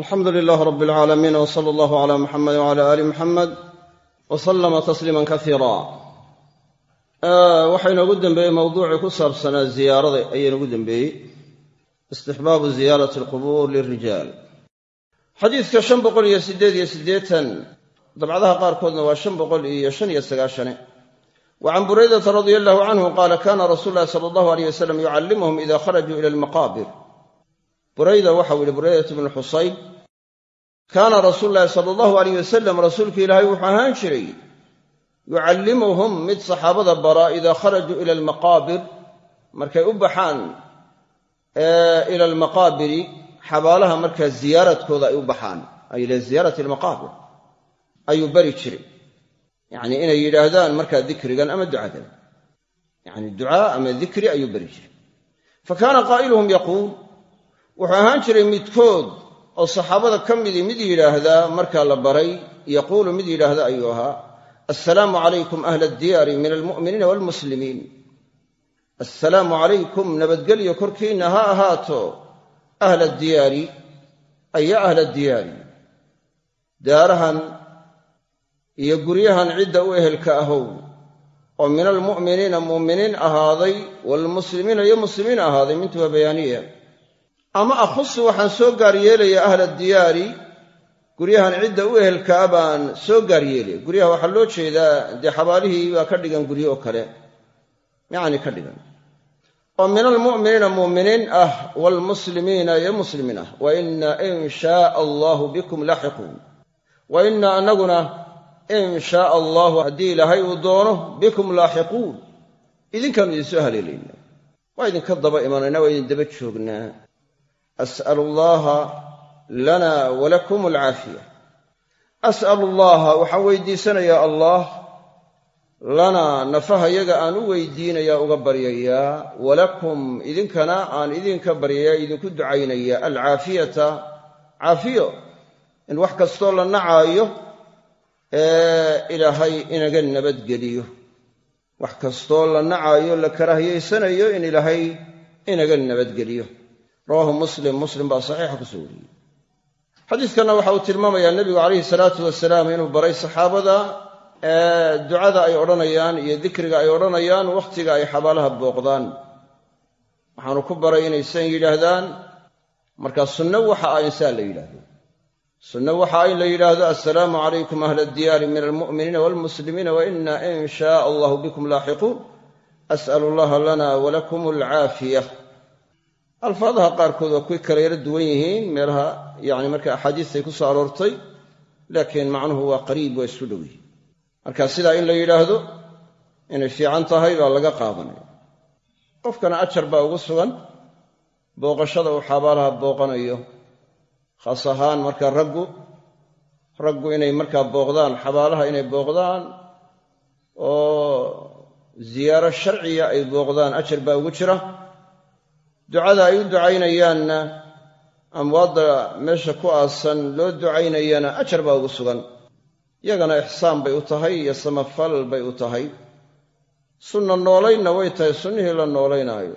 alxamdu lilaah rab alcaalamiin w sala allahu cala muxamed wcala aali muxamed wa sallama tasliiman kasiira waxaa inoogu dembeeyey mawduucii ku saabsanaa ziyaarada ayaa inoogu dembeeyey istixbaabu ziyaarati alqubuur lilrijaal xadiidka shan boqol iyo siddeed iyo siddeetan dabcadaha qaarkoodna waa shan boqol iyo shan iyo sagaashane wa can buraydata radia allahu canhu qaala kana rasuulu llahi sala allahu aleyh wasalam yucallimuhum ida kharajuu ila almaqaabir burayda waxau yihi buraydat bnu xusayn kaana rasuulu sala allahu alayh wasalam rasuulka ilaahay wuxuu ahaan jiray yucallimuhum mid saxaabada bara idaa kharajuu ila almaqaabir. Markay u baxaan ila almaqaabiri xabaalaha markaa ziyaaradkooda ay u baxaan ay ila ziyaarati almaqaabir ayuu bari jiray. Yacnii inay yidhaahdaan markaa dikrigan ama ducadan yacni ducaa ama dikri ayuu bari jiray. Fa kaana qaa'iluhum yaquul wuxuu ahaan jiray midkood oo saxaabada ka midii mid yidhaahdaa markaa la baray yaquulu mid yidhaahda ayuu ahaa assalaamu calaykum ahla addiyaari min almu'miniina waalmuslimiin assalaamu calaykum nabadgelyo korkiinna ha ahaato ahla diyaari aya ahla diyaari? Daarahan iyo guryahan cidda u ehelka ahow oo min almu'miniina mu'miniin ahaaday waalmuslimiina iyo muslimiin ahaaday mintuwa bayaaniya ama akhusu waxaan soo gaar yeelaya ahla diyaari guryahan cidda u ehelkaa baan soo gaar yeelaya guryaha waxaa loo jeedaa dee xabaalihii baa ka dhigan guryo oo kale. Yacni ka dhigan. Oo min almu'miniina mu'miniin ah waalmuslimiina iyo muslimiin ah wa inna in shaaa allahu bikum laaxiquun wa inna annaguna in shaaa allahu haddii ilaahay uu doono bikum laaxiquun idinkaanu idin soo haleelayna. Waa idinka daba imanayna waa idin daba joognaa as'alu allaha lana walakum alcaafiya as'alu allaha waxaan weydiisanayaa allah lanaa nafahayaga aan u weydiinayaa uga baryayaa walakum idinkana aan idinka baryayaa idinku ducaynaya alcaafiyata caafiyo in wax kastoo la nacaayo ee ilaahay inaga nabadgeliyo. wax kastoo la nacaayo la karaahiyaysanayo in ilaahay inaga nabadgeliyo rawaahu muslim muslim baa saxiixa ku soo wariyey. Xadiidkanna waxa uu tilmaamayaa nebigu calayhi salaatu wasalaam inuu baray saxaabada ducada ay odhanayaan iyo dikriga ay odhanayaan wakhtiga ay xabaalaha booqdaan. Waxaanu ku baray inaysan yidhaahdaan markaa sunno waxa ah insaan la yidhaahdo. Sunno waxa ah in la yidhaahdo assalaamu calaykum ahla diyaari min almu'miniina waalmuslimiina wa inna in shaaa allahu bikum laaxiquun. As'alu allaha lana walakum alcaafiya alfaadaha qaarkood waa kuway kala yaro duwan yihiin meelaha yani marka axaadiistay ku soo aroortay laakiin macnuhu waa qariib waa isu dhow marka sidaa in la yidhaahdo inay fiican tahay baa laga qaadanaya. Qofkana ajar baa ugu sugan booqashada uu xabaalaha booqanayo. Khaas ahaan marka raggu raggu inay markaa booqdaan xabaalaha inay booqdaan oo ziyaaro sharciya ay booqdaan ajar baa ugu jira ducada ay u ducaynayaanna amwaadda meesha ku aasan loo ducaynayana ajar baa ugu sugan. Yagana ixsaan bay u tahay iyo samafal bay u tahay. Sunna noolaynna way tahay sunnihii la noolaynaayo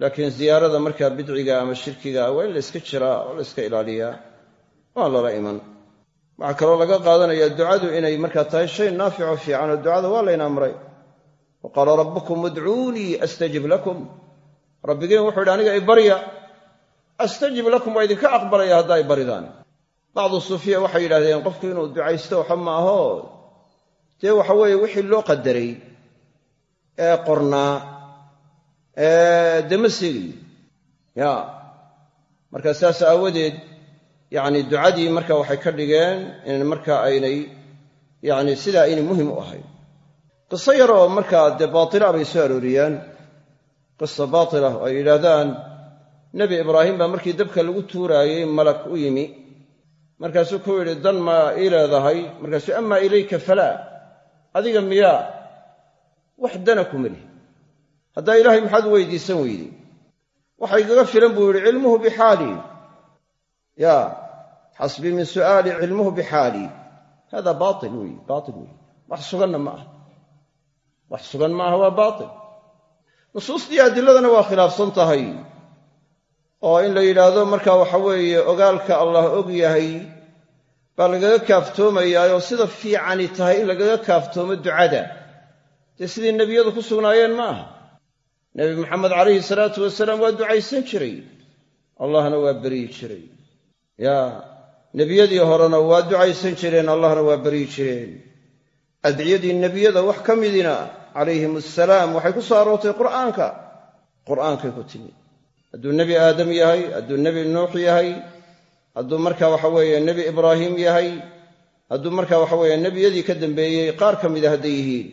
laakiin ziyaarada markaa bidciga ama shirkiga waa in la yska jiraa oo la yska ilaaliyaa. Waan lala iman. Waxaa kaloo laga qaadanayaa ducadu inay markaa tahay shay naafico fiican oo ducada waa layna amray wa qaala rabbukum udcuunii astajib lakum rabbigeen wuxuu yidhi aniga ibarya astajib lakum waa idinka aqbalaya hadda ay baridaan. Bacdu suufiya waxay yidhahdeen qofku inuu ducaysto waxa ma aho. Dee waxa weeye wixii loo qadaray ee qornaa dee ma seegayo ya. Marka saas aawadeed yacni ducadii marka waxay ka dhigeen in marka aynay yacni sidaa aynay muhiim u ahayn. Qiso yaroo markaa dee baatila bay soo arooriyaan qisa baatila oo ay yidhaahdaan nebi ibraahim baa markii dabka lagu tuuraayey malak u yimi. Markaasuu ku yidhi dan ma ii leedahay markaasuu amaa ilayka falaa adiga miyaa wax dana kuma lihi haddaa ilaahay maxaad weydiisan weyday waxa igaga filan buu yidhi cilmuhu bixaalii ya xasbii min su'aali cilmuhu bixaalii hada baail wey baail wey wax suganna ma aha. Wax sugan ma aha waa baail nusuustii adiladana waa khilaafsan tahay oo in la yidhaahdo marka waxa weeye ogaalka allah og yahay baa lagaga kaaftoomayaayoo sida fiicani tahay in lagaga kaaftoomo ducada. Dee sidii nebiyadu ku sugnaayeen ma aha? Nebi maxamed calayhi salaatu wasalaam waa ducaysan jiray. Allahna waa beryi jiray. Yaa nebiyadii horena waa ducaysan jireen allahna waa beryi jireen. Adciyadii nebiyada wax ka midina calayhim assalaam. Waxay ku soo aroortay qur'aanka. Qur'aankay ku timi. Hadduu nebi aadam yahay hadduu nebi nuux yahay hadduu marka waxa weeye nebi ibraahim yahay hadduu marka waxa weeye nebiyadii ka dambeeyey qaar ka mida hadday yihiin.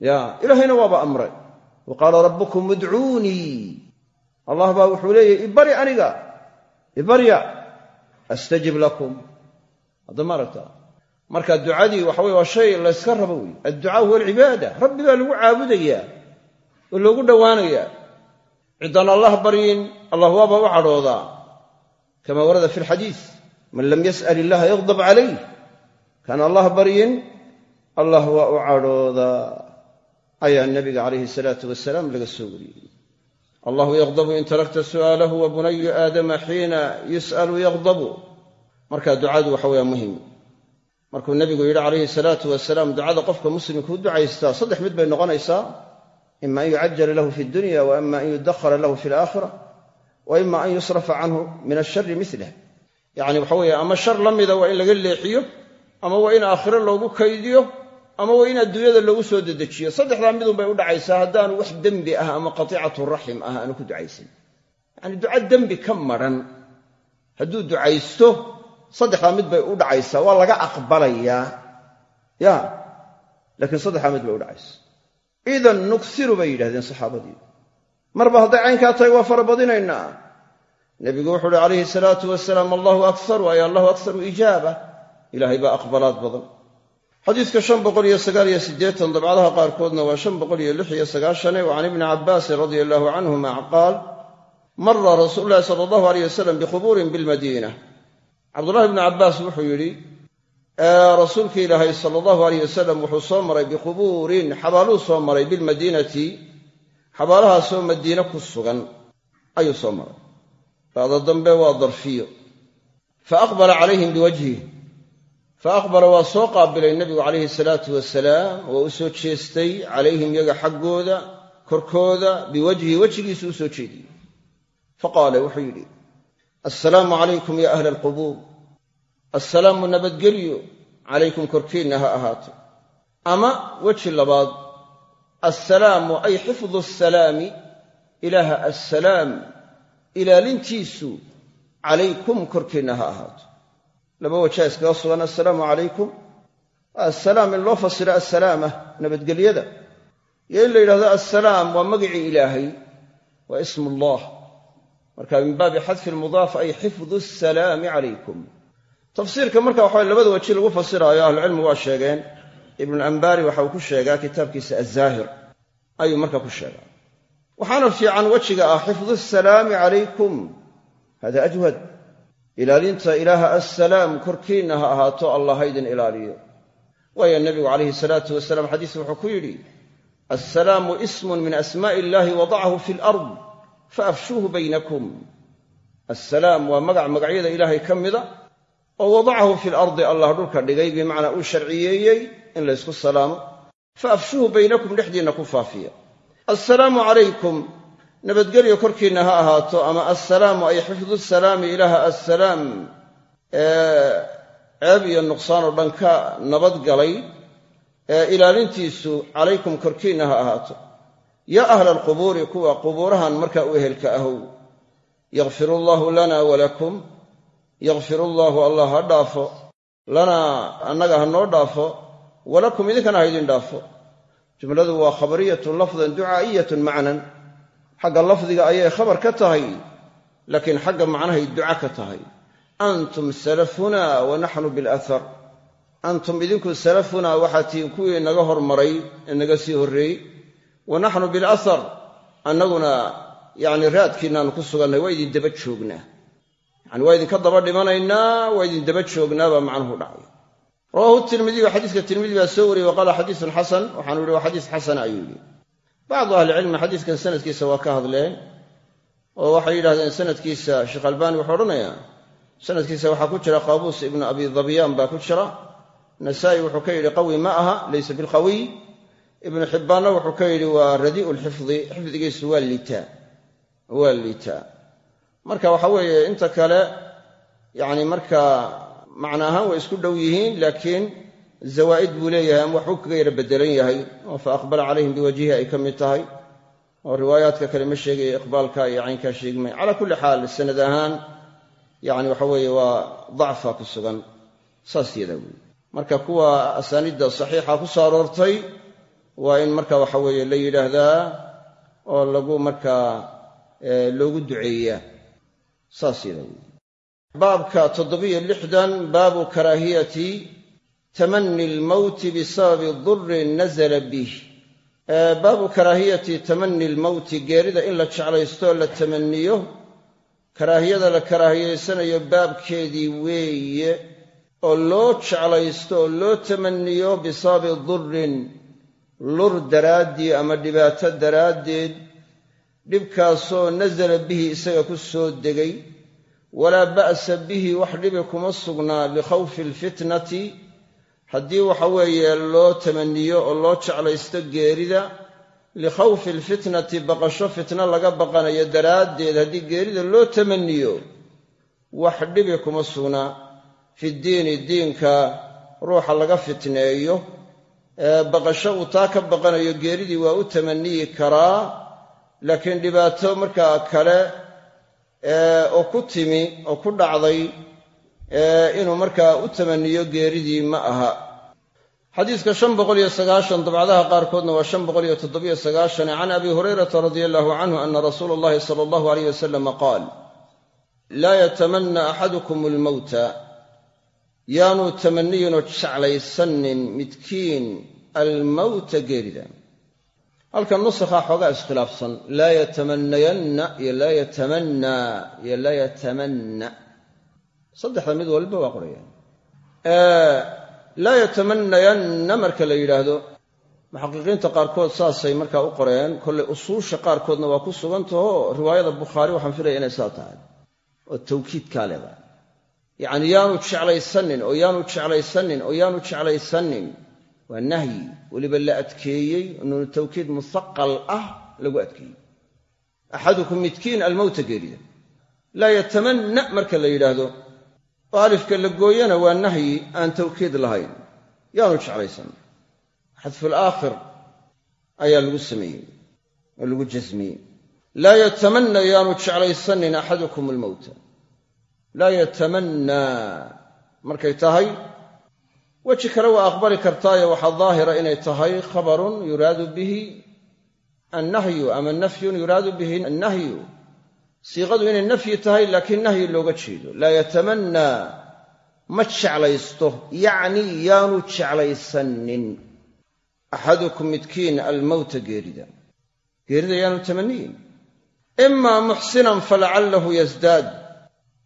Ya ilaahayna waaba amray. Wa qaala rabbukum udcuunii allah baa wuxuu leeyahy ibari aniga ibarya astajib lakum. Hadda ma aragtaa marka ducadii waxa weye waa shay layska rabo wey adducaa huwa alcibaada rabbi baa lagu caabudayaa oo loogu dhowaanayaa. Ciddaan allah baryin allah waaba u cadhoodaa. Kama warada fi alxadiis man lam yas'al illaha yagdab calayh kaan allah baryin allah waa u cadhoodaa. Ayaa nabiga calayhi salaatu wasalaam laga soo wariyey. Allahu yaqdabu in tarakta su'aalahu wa bunayu aadama xiina yus'alu yaqdabu marka ducadu waxa weeye muhiim markuu nebigu yidhi calayhi salaatu wasalaam ducada qofka muslimka u ducaystaa saddex mid bay noqonaysaa. Ima an yucajala lahu fi dunya wa ima an yudakhara lahu fi alaakhira wa ima an yusrafa canhu min ashari milah yacni waxa weeye ama shar la mida waa in laga leexiyo ama waa in aakhiro loogu kaydiyo ama waa in adduunyada loogu soo dedejiyo. Saddexdaa midun bay u dhacaysaa haddaanu wax dembi ah ama qatiicatu raxim ah aanu ku ducaysan. Yacni duca dembi ka madran hadduu ducaysto saddexdaa mid bay u dhacaysaa waa laga aqbalayaa ya laakiin saddexdaa mid bay u dhacaysaa idan nuksiru bay yidhahdeen saxaabadii. Marba hadday caynkaa tahay waa farabadinaynaa nebigu wuxuu uhi calayhi salaatu wasalaam allahu akharu ay allahu akharu ijaaba. Ilaahay baa aqbalaad badan. Xadiidka dabcadaha qaarkoodna waa wa can ibni cabbaasin radia allahu canhuma qaal mara rasuulu llahi sala allahu aleyh wasalam biqubuurin bilmadiina cabdullahi bnu cabbaas wuxuu yidhi rasuulki ilaahay sala allahu aleyh wasalam wuxuu soo maray biqubuurin xabaaluu soo maray bilmadiinati xabaalahaasoo madiine ku sugan ayuu soo maray. Bacda dambe waa darfiyo. Fa aqbala calayhim biwajhih fa aqbala waa soo qaabilay nebigu calayhi salaatu wasalaam waa u soo jeestay calayhim yaga xaggooda korkooda biwajhi wejigiisu u soo jeediyey. Fa qaala wuxuu yidhi assalaamu calaykum ya ahla alqubuur assalaamu nabadgelyo. Calaykum korkiinna ha ahaato. Ama weji labaad. Assalaamu ay xifdu asalaami. Ilaaha assalaam. Ilaalintiisu. Calaykum korkiinna ha ahaato. Laba wajaa iskaga sugan. Assalaamu calaykum assalaam in loo fasiro assalaama nabadgelyada. Iyo in la yidhahdo assalaam waa magicii ilaahay. Waa ismu ullah marka min baabi xadfi lmudaaf ay xifdu asalaami calaykum tafsiirka marka waxaa labada weji lagu fasiraayo ahlucilmi waa sheegeen. Ibnulambaari waxa uu ku sheegaa kitaabkiisa azaahir ayuu marka ku sheegaa. Waxaana fiican wejiga ah xifdu asalaami calaykum hada ajwad. Ilaalinta ilaaha assalaam korkiinna ha ahaato allah ha ydin ilaaliyo. Waayo nebigu calayhi salaatu wasalaam xadiis wuxuu ku yidhi assalaamu ismun min asmaa'i illahi wadacahu fi lard faafshuuhu baynakum assalaam waa magac magacyada ilaahay ka mida oo wadacahu fi lardi allah dhulka dhigay bimacnaa uu sharciyeeyey in laysku salaamo. faafshuuhu baynakum dhexdiinna ku faafiya. assalaamu calaykum nabadgelyo korkiinna ha ahaato ama assalaamu ay xifdu salaami ilaaha assalaam ceeb iyo nuqsaan oo dhan ka nabadgalay ee ilaalintiisu calaykum korkiinna ha ahaato yaa ahla alqubuuri kuwa qubuurahan markaa u ehelka ahow yakfir allaahu lana walakum yakfir allaahu allah ha dhaafo lanaa annaga ha noo dhaafo walakum idinkana ha ydin dhaafo. Jumladu waa khabariyatun lafdan ducaa'iyatun macnan. Xagga lafdiga ayay khabar ka tahay laakiin xagga macnahay duca ka tahay. Antum salafuna wa naxnu bilathar antum idinku salafunaa waxaa tihiin kuwii naga hormaray ee naga sii horreeyey wa naxnu bilathar annaguna yacni raadkiinnaanu ku sugannay waa idin daba joognaa. Yani waa idinka daba dhimanaynaa waa idin daba joognaa baa macnuhu dhacay. Rawaahu tirmidiyu xadiiska tirmidi baa soo wariyey wa qaala xadiisun xasan waxaanu yihi waa xadiis xasana ayuu yidhi. Bacdu ahlicilmi xadiiskan sanadkiisa waa ka hadleen oo waxay yidhahdeen sanadkiisa sheekh albani wuxuu odhanayaa sanadkiisa waxaa ku jira qaabuus ibnu abi dabyaan baa ku jira. Nasaa'i wuxuu ka yidhi qawi ma aha laysa bilqawiy ibnu xibbaanna wuxuu ka yidhi waa radii'u lxifdi xifdigiisu waa liitaa waa liitaa marka waxa weeye inta kale yacni markaa macna ahaan way isku dhow yihiin laakiin zawaa'id buu leeyahay ama waxbuu kaga yara bedelan yahay. Oo fa aqbala calayhim biwajhihi ay ka mid tahay. Oo riwaayaadka kale ma sheegaya iqbaalka iyo caynkaa sheegmay. Calaa kulli xaal sanad ahaan yani waxa weeye waa dacfa ku sugan. Saas yadaa weeye. Marka kuwa asaaniidda saxiixa ku soo aroortay waa in marka waxa weeye la yidhaahdaa oo lagu markaa loogu duceeyaa. Saas baabka toddobiyo lixdan baabu karaahiyati tamani almowti bisababi durin nazala bih baabu karaahiyati tamani almowti geerida in la jeclaysto oo la tamaniyo karaahiyada la karaahiyaysanayo baabkeedii weeye. Oo loo jeclaysto oo loo tamaniyo bisababi durin lur daraaddii ama dhibaato daraaddeed dhibkaasoo nasala bihi isaga ku soo degay walaa ba'sa bihi wax dhibi kuma sugnaa likhawfi alfitnati. Haddii waxa weeye loo tamaniyo oo loo jeclaysto geerida likhawfi alfitnati baqasho fitno laga baqanayo daraaddeed haddii geerida loo tamaniyo wax dhibi kuma sugnaa. Fidiini diinka ruuxa laga fitneeyo baqasho uu taa ka baqanayo geeridii waa u tamaniyi karaa laakiin dhibaato markaa kale oo ku timi oo ku dhacday inuu markaa u tamaniyo geeridii ma aha. Sagaashan dabcadaha qaarkoodna waa can abi hurayrata radia allahu canhu ana rasuula allahi sala allahu aleyh wasalama qaal laa yatamana axadukum almowta yaanuu tamaniyinoo jeclaysanin midkiin almowta geerida halkan nusakhaa xoogaa iskhilaafsan. Laa yatamanayanna iyo laa yatamannaa iyo laa yatamanna. Saddexda mid walba waa qorayaan. Laa yatamanayanna marka la yidhaahdo muxaqiqiinta qaarkood saasay markaa u qoreen kollay usuusha qaarkoodna waa ku sugantaho. Riwaayada bukhaari waxaan filaya inay saa tahay. Oo tawkiidkaa leedahay yacni yaanu jeclaysanin oo yaanu jeclaysanin oo yaanu jeclaysanin. Waa nahyi. Weliba la adkeeyey nuunu tawkiid musaqal ah lagu adkeeyey. Axadukum midkiin almowta geerida laa yatamanna marka la yidhaahdo. Oo alifka la gooyana waa nahyi aan tawkiid lahayn. Yaanu jeclaysan. Xadful aakhir ayaa lagu sameeyey oo lagu jasmiyey laa yatamanna yaanu jeclaysanin axadukum almowta laa yatamannaa markay tahay weji kale waa aqbali kartaayo waxaa daahira inay tahay khabarun yuraadu bihi annahyu ama nafyun yuraadu bihi annahyu. Siiqadu inay nafyi tahay laakiin nahyi looga jeedo. Laa yatamannaa ma jeclaysto yacni yaanu jeclaysanin. Axadukum midkiin almowta geerida. Geerida yaanu tamaniyin imaa muxsinan falacallahu yasdaad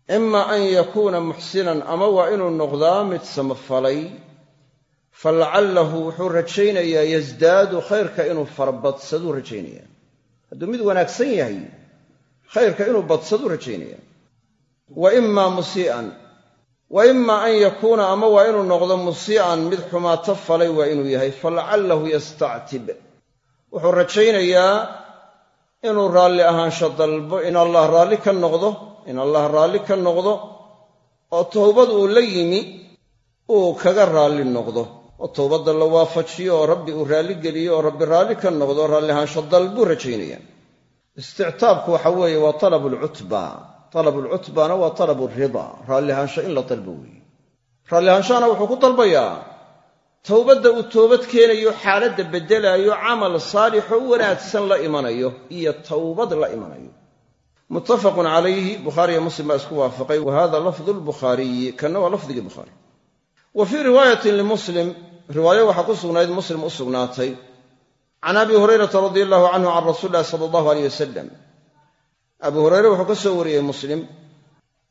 ima an yakuuna muxsinan ama waa inuu noqdaa mid samafalay falacallahu wuxuu rajaynayaa yasdaadu khayrka inuu farabadsaduu rajaynaya hadduu mid wanaagsan yahay khayrka inuu badsaduu rajaynaya wa imaa musii'an wa imaa an yakuuna ama waa inuu noqdo musii'an mid xumaato falay waa inuu yahay falacallahu yastactib wuxuu rajaynayaa inuu raalli ahaansho dalbo in allah raalli ka noqdo in allah raalli ka noqdo oo towbad uu la yimi uu kaga raalli noqdo. Oo towbadda la waafajiyo oo rabbi uu raalli geliyo oo rabbi raalli ka noqdo raalli ahaansho dalbuu rajaynaya. Istictaabku waxa weeye waa talabu lcutba talabu lcutbana waa talabu rida raalli ahaansho in la dalbo weeye. Raalli ahaanshahana wuxuu ku dalbayaa. Towbadda uu toobad keenayo xaaladda beddelaayo camal saalixoo wanaagsan la imanayo iyo towbad la imanayo muttafaqun calayhi bukhaariyo muslim baa isku waafaqay. Wa hada lafdu lbukhaariyi kanna waa lafdigii bukhaari wa fii riwaayatin limuslim riwaayo waxaa ku sugnayd muslim u sugnaatay. Can abi hurayrata radia allahu canhu can rasuuli illahi sala allahu aleyh wasalam abu hureyre wuxuu ka soo wariyey muslim.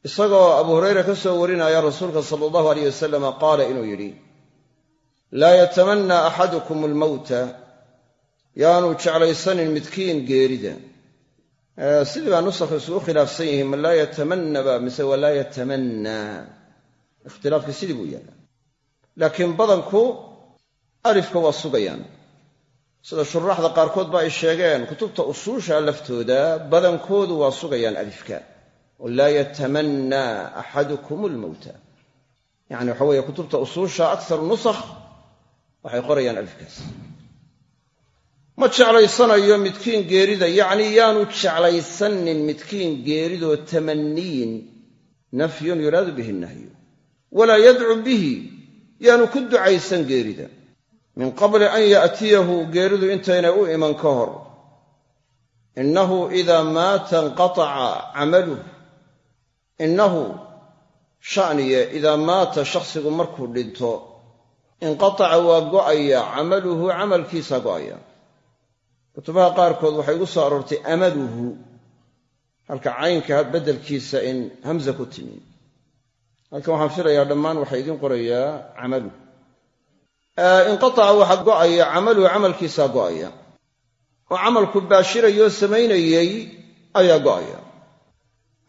Isagoo abu hureyre ka soo warinaya rasuulka sala allahu aleyh wasalama qaala inuu yidhi laa yatamanna axadukum almowta yaanu jeclaysanin midkiin geerida sidii baa nusakh isugu khilaafsan yihiin ma laa yatamanaba mise waa laa yatamannaa ikhtilaafkii sidii buu yaalla laakiin badanku alifka waa sugayaan. Sida shuraaxda qaarkood ba ay sheegeen kutubta usuusha laftooda badankoodu waa sugayaan alifka oo laa yatamannaa axadukum almowta yacni waxa weeye kutubta usuusha akharu nusakh waxay qorayaan alifkaas ma jeclaysanayo midkiin geerida? Yacnii yaanu jeclaysanin midkiin geeridoo tamaniyin nafyun yuraadu bihi nahyu. Walaa yadcu bihi. Yaanu ku ducaysan geerida. Min qabli an ya'tiyahu geeridu intaynay u iman ka hor. Innahu idaa maata inqataca camaluh innahu sha'niye idaa maata shakhsigu markuu dhinto inqataca waa go'aya camaluhu camalkiisa go'aya kutubaha qaarkood waxay igu soo aroortay amaluhu halka caynka beddelkiisa in hamza ku timi. Halkan waxaan filayaa dhammaan waxaa idiin qorayaa camaluh inqataca waxaa go'aya camaluhu camalkiisaa go'aya. Oo camalku baashirayoo samaynayey ayaa go'aya.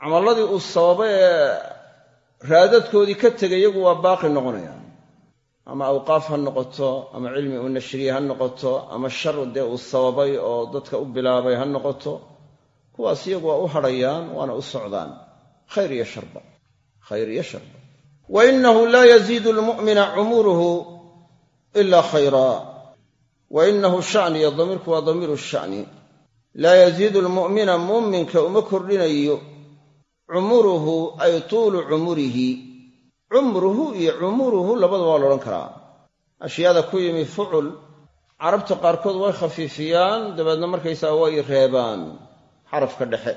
Camalladii uu sababa ee raadadkoodii ka tegay iyagu waa baaqi noqonayaan ama awqaaf ha noqoto ama cilmi uu nashriye ha noqoto ama shar dee uu sababay oo dadka u bilaabay ha noqoto kuwaas iyagu waa u hadhayaan waana u socdaan. Khayr iyo sharba khayr iyo sharba wa inahu laa yaziidu lmu'mina cumuruhu ila khayra. Wa inahu shaniyo damiirku waa damiiru shani. Laa yaziidu lmu'mina muuminka uma kordhinayo. Cumuruhu ay tuulu cumurihi cumruhu iyo cumuruhu labadaba waa laodhan karaa. Ashyaada ku yimi fucul carabta qaarkood way khafiifiyaan dabeedna markaysaga way reebaan. Xarafka dhexe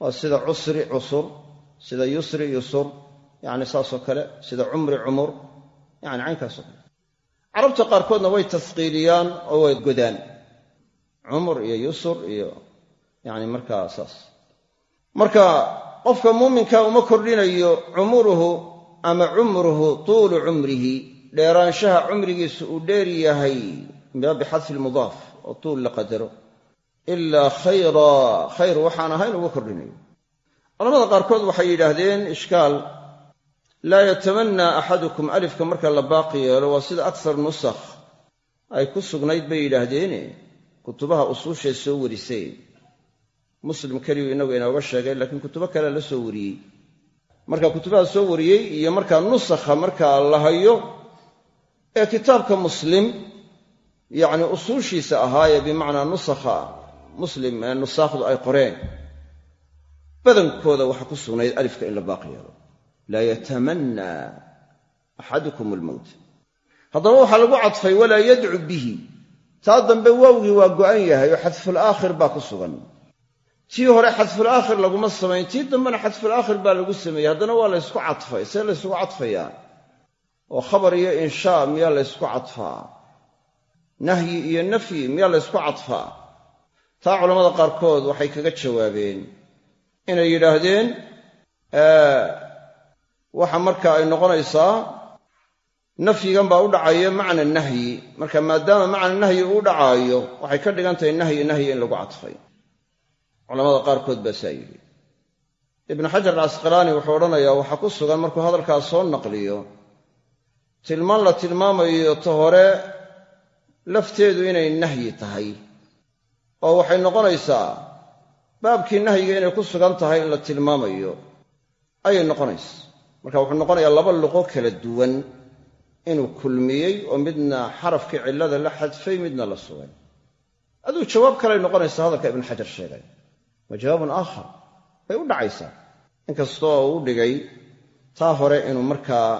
waa sida cusri cusur sida yusri yusur yacni saasoo kale sida cumri cumur yacni caynkaasoo kale. Carabta qaarkoodna way tasqiiliyaan oo way godaan. Cumur iyo yusur iyo yacni markaa saas. Marka qofka muuminka uma kordhinayo cumuruhu ama cumruhu tuulu cumrihi dheeraanshaha cumrigiisu uu dheer yahay bixadfi lmudaaf oo tuul la qadaro. Ilaa khayra khayr waxaan ahayn uga kordhinayo. Culamada qaarkood waxay yidhaahdeen ishkaal laa yatamannaa axadukum alifka marka la baaqi yeelo waa sida aksar nusakh. Ay ku sugnayd bay yidhaahdeene kutubaha usuushay soo warisay. Muslim keliyu inagu inooga sheegay laakiin kutubo kale la soo wariyey marka kutubaha soo wariyey iyo markaa nusakha markaa la hayo ee kitaabka muslim yacni usuushiisa ahaayee bimacnaa nusakha muslim ee nusaakhdu ay qoreen badankooda waxaa ku sugnayd alifka in la baaqi yeelo. Laa yatamannaa axadukum almowt haddaba waxaa lagu cadfay walaa yadcu bihi. Taa dambe waawgii waa go'an yahay oo xadfulaakhir baa ku sugan tii hore xadfulaakhir laguma samayn tii dambena xadfulaakhir baa lagu sameeyey. Haddana waa laysku cadfay see laysugu cadfayaa oo khabar iyo inshaa miyaa laysku cadfaa nahyi iyo nafyi miyaa laysku cadfaa taa culammada qaarkood waxay kaga jawaabeen. Inay yidhaahdeen waxa marka ay noqonaysaa nafyigan baa u dhacaya macna nahyi. Marka maadaama macna nahyi uu dhacaayo waxay ka dhigan tahay nahyi nahyi in lagu cadfay culamada qaarkood baa saa yidhi. Ibnu xajar alcasqalaani wuxuu odhanayaa waxaa ku sugan markuu hadalkaas soo naqliyo tilmaan la tilmaamayo ta hore lafteedu inay nahyi tahay. Oo waxay noqonaysaa baabkii nahyiga inay ku sugan tahay in la tilmaamayo ayay noqonaysa marka wuxuu noqonayaa laba luqo kala duwan inuu kulmiyey oo midna xarafkii cillada la xadfay midna la sugay. Aduu jawaab kaley noqonaysa hadalka ibnu xajar sheegay wa jawaabun aakhar. Bay u dhacaysaa. Inkastoo uu dhigay taa hore inuu markaa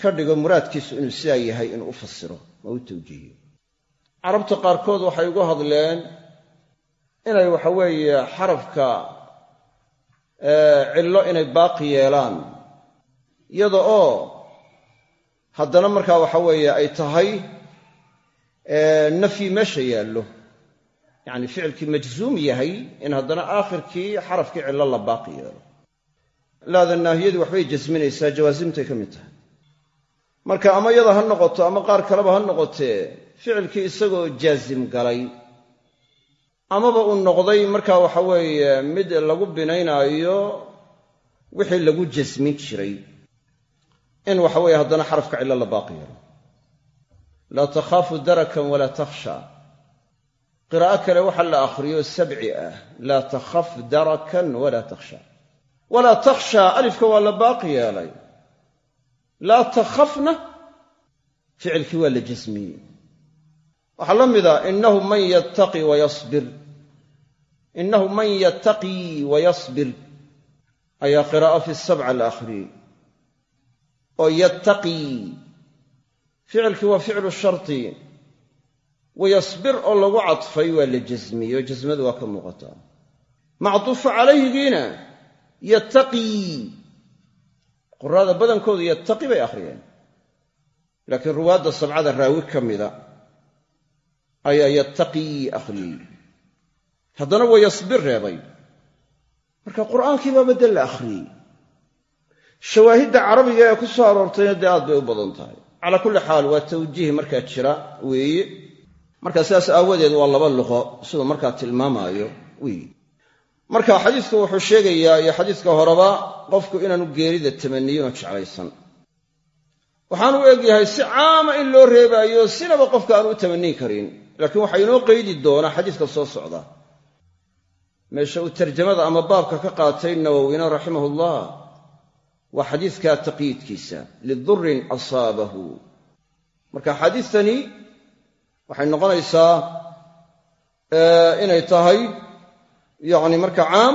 ka dhigo muraadkiisu inuu sidaa yahay inuu u fasiro oo u tawjiihiyo. Carabta qaarkood waxay ugu hadleen inay waxa weeye xarafka cillo inay baaqi yeelaan. Iyada oo haddana markaa waxa weeye ay tahay nafyi meesha yaallo yacni ficilkii majzuum yahay in haddana aakhirkii xarafkii cillo la baaqi yeelo. Laada naahiyadii waxbay jasminaysaa jawaasimtay ka mid tahay. Marka ama iyada ha noqoto ama qaar kaleba ha noqotee ficilkii isagoo jaazim galay. Amaba uu noqday markaa waxa weeye mid lagu binaynaayo wixii lagu jasmin jiray. In waxa weeye haddana xarafka cilo la baaqi yaro laa takhaafu darakan walaa takhsha qiraa'o kale waxa la akhriyo sabci ah. Laa takhaf darakan walaa takhsha. Walaa takhsha alifka waa la baaqi yeelay. Laa takhafna ficilkii waa la jasmiyey. Waxaa la mida inahu man yattaqi wayasbir inahu man yattaqii wayasbir ayaa qiraa'o fi sabca la akhriyey. Oo yattaqii ficilkii waa ficlu sharti wayasbir oo lagu cadfay waa la jasmiyey oo jasmadu waa ka muuqataa macduufu calayhigiina yattaqii quraada badankoodu yattaqi bay akhriyeen. Laakiin ruwaadda sabcada raawi ka mida ayaa yattaqii akhriyey. Haddana wayasbir reebay. Marka qur'aankii baa bedel la akhriyey. Shawaahidda carabiga ee ku soo aroortayna dee aad bay u badan tahay. Calaa kulli xaal waa tawjiih markaa jira weeye marka sidaas aawadeed waa laba luqo siduu markaa tilmaamaayo weeye marka xadiidku wuxuu sheegayaa iyo xadiidka horeba qofku inaanu geerida tamaniyinoo jeclaysan. Waxaanu u egyahay si caama in loo reebaayo sinaba qofka aanu u tamaniin karin. Laakiin waxaa inoo qeydi doonaa xadiiska soo socda. Meesha uu tarjamada ama baabka ka qaatay nawowina raximahullah waa xadiidka taqyiidkiisa lidurin asaabahu. Marka axaadiistani waxay noqonaysaa inay tahay yacni marka caam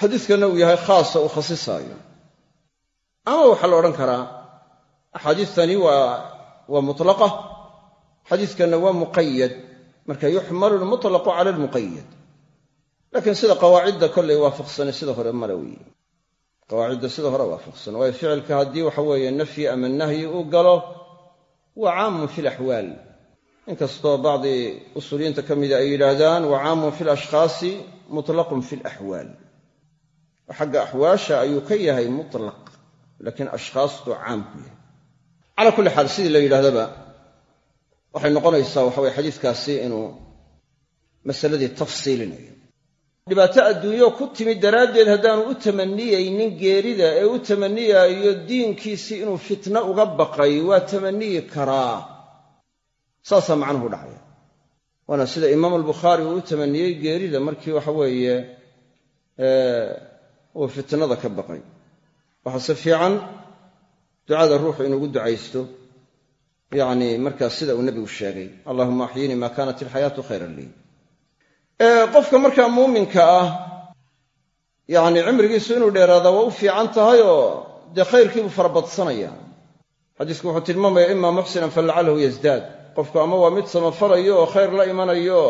xadiidkana uu yahay khaasa uu khasisaayo. Ama waxaa la odhan karaa axaadiistani waa mutlaqa xadiidkanna waa muqayad marka yuxmalu lmutlaqu cala almuqayad laakiin sida qawaacidda kollay waafaqsane sida hore male weeye. Qawaacidda sida hore waafaqsan waayo ficilka haddii waxa weeye nafyi ama nahyi uu galo waa caamun fi laxwaal inkastoo bacdi usuuliyiinta ka mida ay yidhaahdaan waa caamun fi lashkhaasi mutlaqun fi laxwaal xagga axwaasha ayuu ka yahay mutlaq laakiin ashkhaastuu caam ku yahay. Calaa kulli xaal sidii la yidhahdaba waxay noqonaysaa waxa weye xadiiskaasi inuu masaladii tafsiilinayo. Dhibaato adduunyo ku timid daraaddeed haddaanu u tamaniyaynin geerida ee u tamaniyaayo diinkiisii inuu fitno uga baqay waa tamaniyi karaa saasaa macnuhu dhacaya. Waana sida imaam albukhaari uu u tamaniyey geerida markii waxa weeye uu fitnada ka baqay. Waxaase fiican ducada ruuxu inuugu ducaysto. Yacni markaas sida uu nebigu sheegay allahuma axyinii maa kaanat ilxayaatu khayran lii. Qofka markaa muuminka ah yacni cimrigiisu inuu dheeraada waa u fiican tahay oo dee khayrkiibuu farabadsanaya xadiisku wuxuu tilmaamaya ima muxsinan falacalahu yasdaad qofku ama waa mid samafalayo oo khayr la imanayo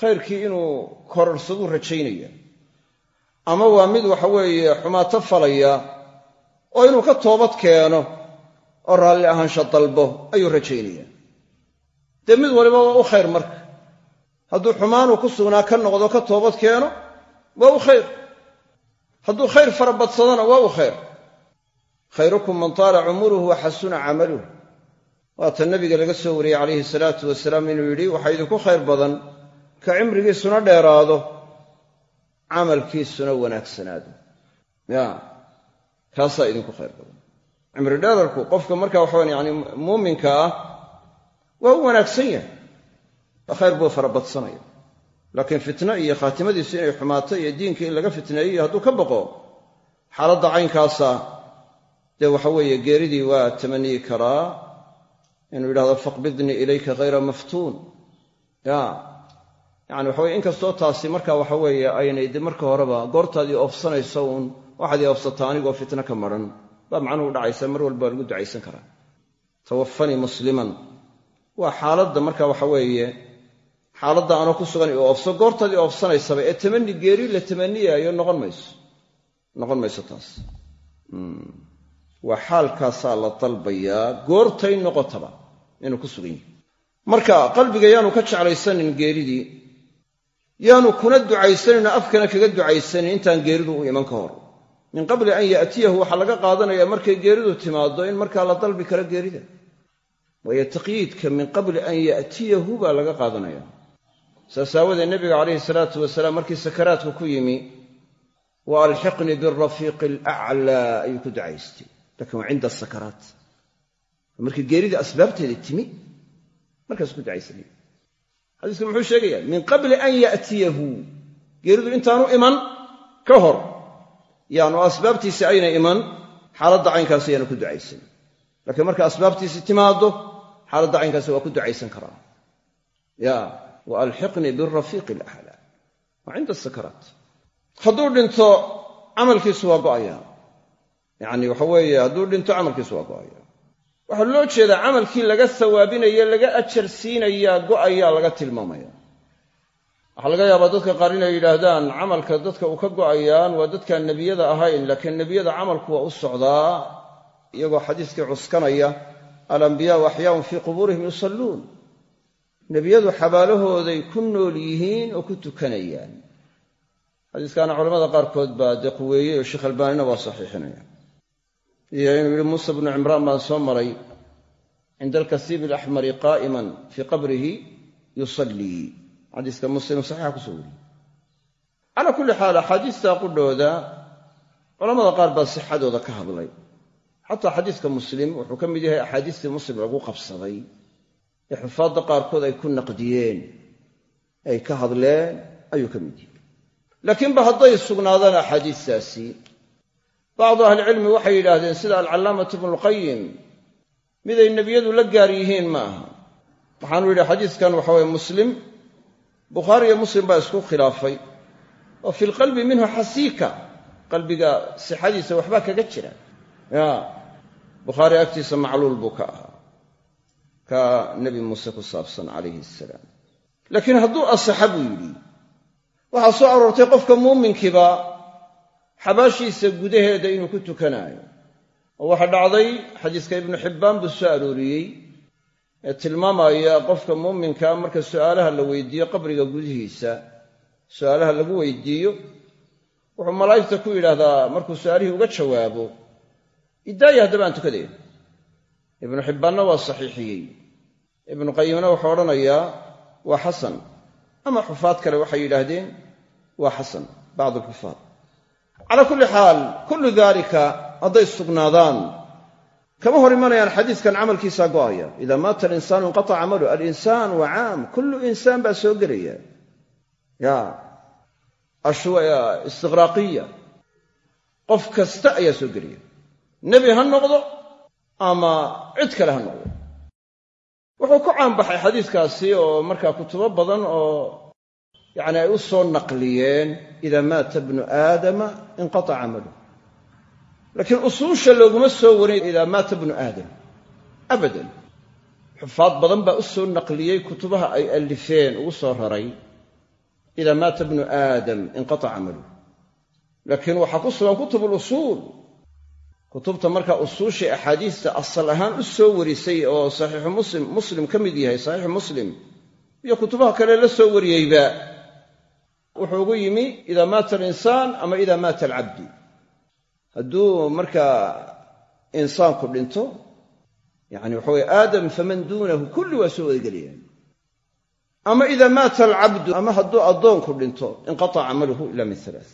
khayrkii inuu kororsaduu rajaynaya. Ama waa mid waxa weeye xumaato falaya oo inuu ka toobad keeno oo raalli ahaansha dalbo ayuu rajaynaya. Dee mid waliba waa u khayr marka. Hadduu xumaanuu ku sugnaa ka noqdo ka toobad keeno waa u khayr. Hadduu khayr farabadsadona waa u khayr. Khayrukum man taala cumuruhu wa xasuna camaluh waata nabiga laga soo wariyey calayhi salaatu wasalaam inuu yidhi waxaa idinku khayr badan ka cimrigiisuna dheeraado camalkiisuna wanaagsanaado ya kaasaa idinku khayr badan. Cimri dheerarku qofka marka waxawan yani muuminka ah waa u wanaagsan yahay. Khayr buu farabadsanaya laakiin fitno iyo khaatimadiisu inay xumaato iyo diinka in laga fitneeyo hadduu ka baqo xaaladda caynkaasa dee waxa weeye geeridii waa tamaniyi karaa inuu yidhahdo faqbidnii ilayka hayra maftuun ya. Yani waxa weye inkastoo taasi marka waxa weeye aynay de marka horeba goortaadii oofsanayso uun waxaad ii oofsataa anigoo fitno ka maran. Baa macnuhu dhacaysa mar walba lagu ducaysan karaa tawafanii musliman. Waa xaaladda marka waxa weeye xaaladda aanoo ku sugan i oofso goortaadii oofsanaysaba ee tamani geeri la tamaniyaayo noqon mayso. Noqon mayso taas. Waa xaalkaasaa la dalbayaa goortay noqotaba inuu ku sugan yahay. Marka qalbiga yaanu ka jeclaysanin geeridii yaanu kuna ducaysanin oo afkana kaga ducaysanin intaan geeridu u iman ka hor. Min qabli an ya'tiyahu waxaa laga qaadanayaa markay geeridu timaaddo in markaa la dalbi karo geerida. Waayo taqyiidka min qabli an ya'tiyahu baa laga qaadanaya. Saas aawadee nebiga calayhi salaatu wasalaam markii sakaraadku ku yimi wa alxiqnii birafiiqi alaclaa ayuu ku ducaystay. Lakin waa cinda asakaraat markii geerida asbaabteeda timi markaas ku ducaysanay xadiisku muxuu sheegayaa min qabli an ya'tiyahu. Geeridu intaanu iman ka hor. Yaanu asbaabtiisi ayna iman xaaladda caynkaasi yaanu ku ducaysan. Laakiin marka asbaabtiisi timaado xaaladda caynkaasi waa ku ducaysan karaa ya wa birafiiqi alaclaa waa cinda asakaraat hadduu dhinto camalkiisu waa go'aya yacni waxa weeye hadduu dhinto camalkiisu waa go'aya waxaa loo jeedaa camalkii laga sawaabinaye laga ajar siinayaa go'ayaa laga tilmaamaya. Waxaa laga yaabaa dadka qaar inay yidhaahdaan camalka dadka uu ka go'ayaan waa dadkaan nebiyada ahayn laakiin nebiyada camalku waa u socdaa. Iyagoo xadiiskii cuskanaya alambiyaau axyaaun fii qubuurihim yusalluun. Nebiyadu xabaalahooday ku nool yihiin oo ku tukanayaan. Xadiiskaana culamada qaarkood baa dee quweeyey oo sheekh albaanina waa saxiixinaya iyo inuu yidhi muusa bnu cimraan baan soo maray cinda alkasiibi alaxmari qaa'iman fii qabrihi yusallii xadiiska muslim saxiixa ku soo wariyey. Calaa kulli xaal axaadiista qudhooda culamada qaar baa sixadooda ka hadlay. Xataa xadiiska muslim wuxuu ka mid yahay axaadiistii muslim lagu qabsaday ee xufaadda qaarkood ay ku naqdiyeen ay ka hadleen ayuu ka mid yahay. Laakiinba hadday sugnaadaan axaadiistaasi bacdu ahlicilmi waxay yidhaahdeen sida alcallaamatu ibnulqayim miday nebiyadu la gaar yihiin ma aha waxaanu yidhi xadiiskan waxa weye muslim bukhaari iyo muslim baa isku khilaafay. Oo fi lqalbi minhu xasiika. Qalbiga sixadiisa waxbaa kaga jira. Ya bukhaari agtiisa macluul buu ka ahaa. Ka nebi muuse ku saabsan calayhi asalaam laakiin hadduu asaxa buu yidhi waxaa soo aroortay qofka muuminkiiba xabaashiisa gudaheeda inuu ku tukanaayo. Oo waxaa dhacday xadiiska ibnu xibbaan buu soo arooriyey ee tilmaamaya qofka muuminkaa marka su'aalaha la weydiiyo qabriga gudihiisa su'aalaha lagu weydiiyo wuxuu malaa'igta ku yidhaahdaa markuu su'aalihii uga jawaabo iddaaya haddaba aan tukadaya ibnu xibbaanna waa saxiixiyey. Ibnu qayimna wuxuu odhanayaa waa xasan. Ama xufaad kale waxay yidhaahdeen waa xasan. Bacd alxufaad calaa kulli xaal kullu daalika hadday sugnaadaan. Kama hor imanayaan xadiiskan camalkiisaa go'aya. Idaa maata alinsaanu inqataca camalu alinsaan waa caam kullu insaan baa soo gelaya. Ya istiqraaqiya qof kasta ayaa soo gelaya. Nebi ha noqdo ama cid kale ha noqdo. Wuxuu ku caanbaxay xadiiskaasi oo markaa kutubo badan oo yacni ay u soo naqliyeen idaa maata bnu aadama inqataca camalu laakiin usuusha looguma soo warin idaa maata bnu aadam. Abadan. Xufaad badan baa u soo naqliyey kutubaha ay allifeen ugu soo raray. Idaa maata bnu aadam inqataca camalu laakiin waxaa ku sugan kutub lusuul kutubta markaa usuushay axaadiista asal ahaan u soo warisay oo saxiixu muslim muslim ka mid yahay saxiixu muslim iyo kutubaha kale la soo wariyeyba wuxuu ugu yimi idaa maata alinsaan ama idaa maata alcabdu hadduu markaa insaanku dhinto yani waxa weye aadam faman duunahu? Kulli waa soo wadagelayaan ama idaa maata alcabdu ama hadduu addoonku dhinto inqataca camaluhu ila min alaa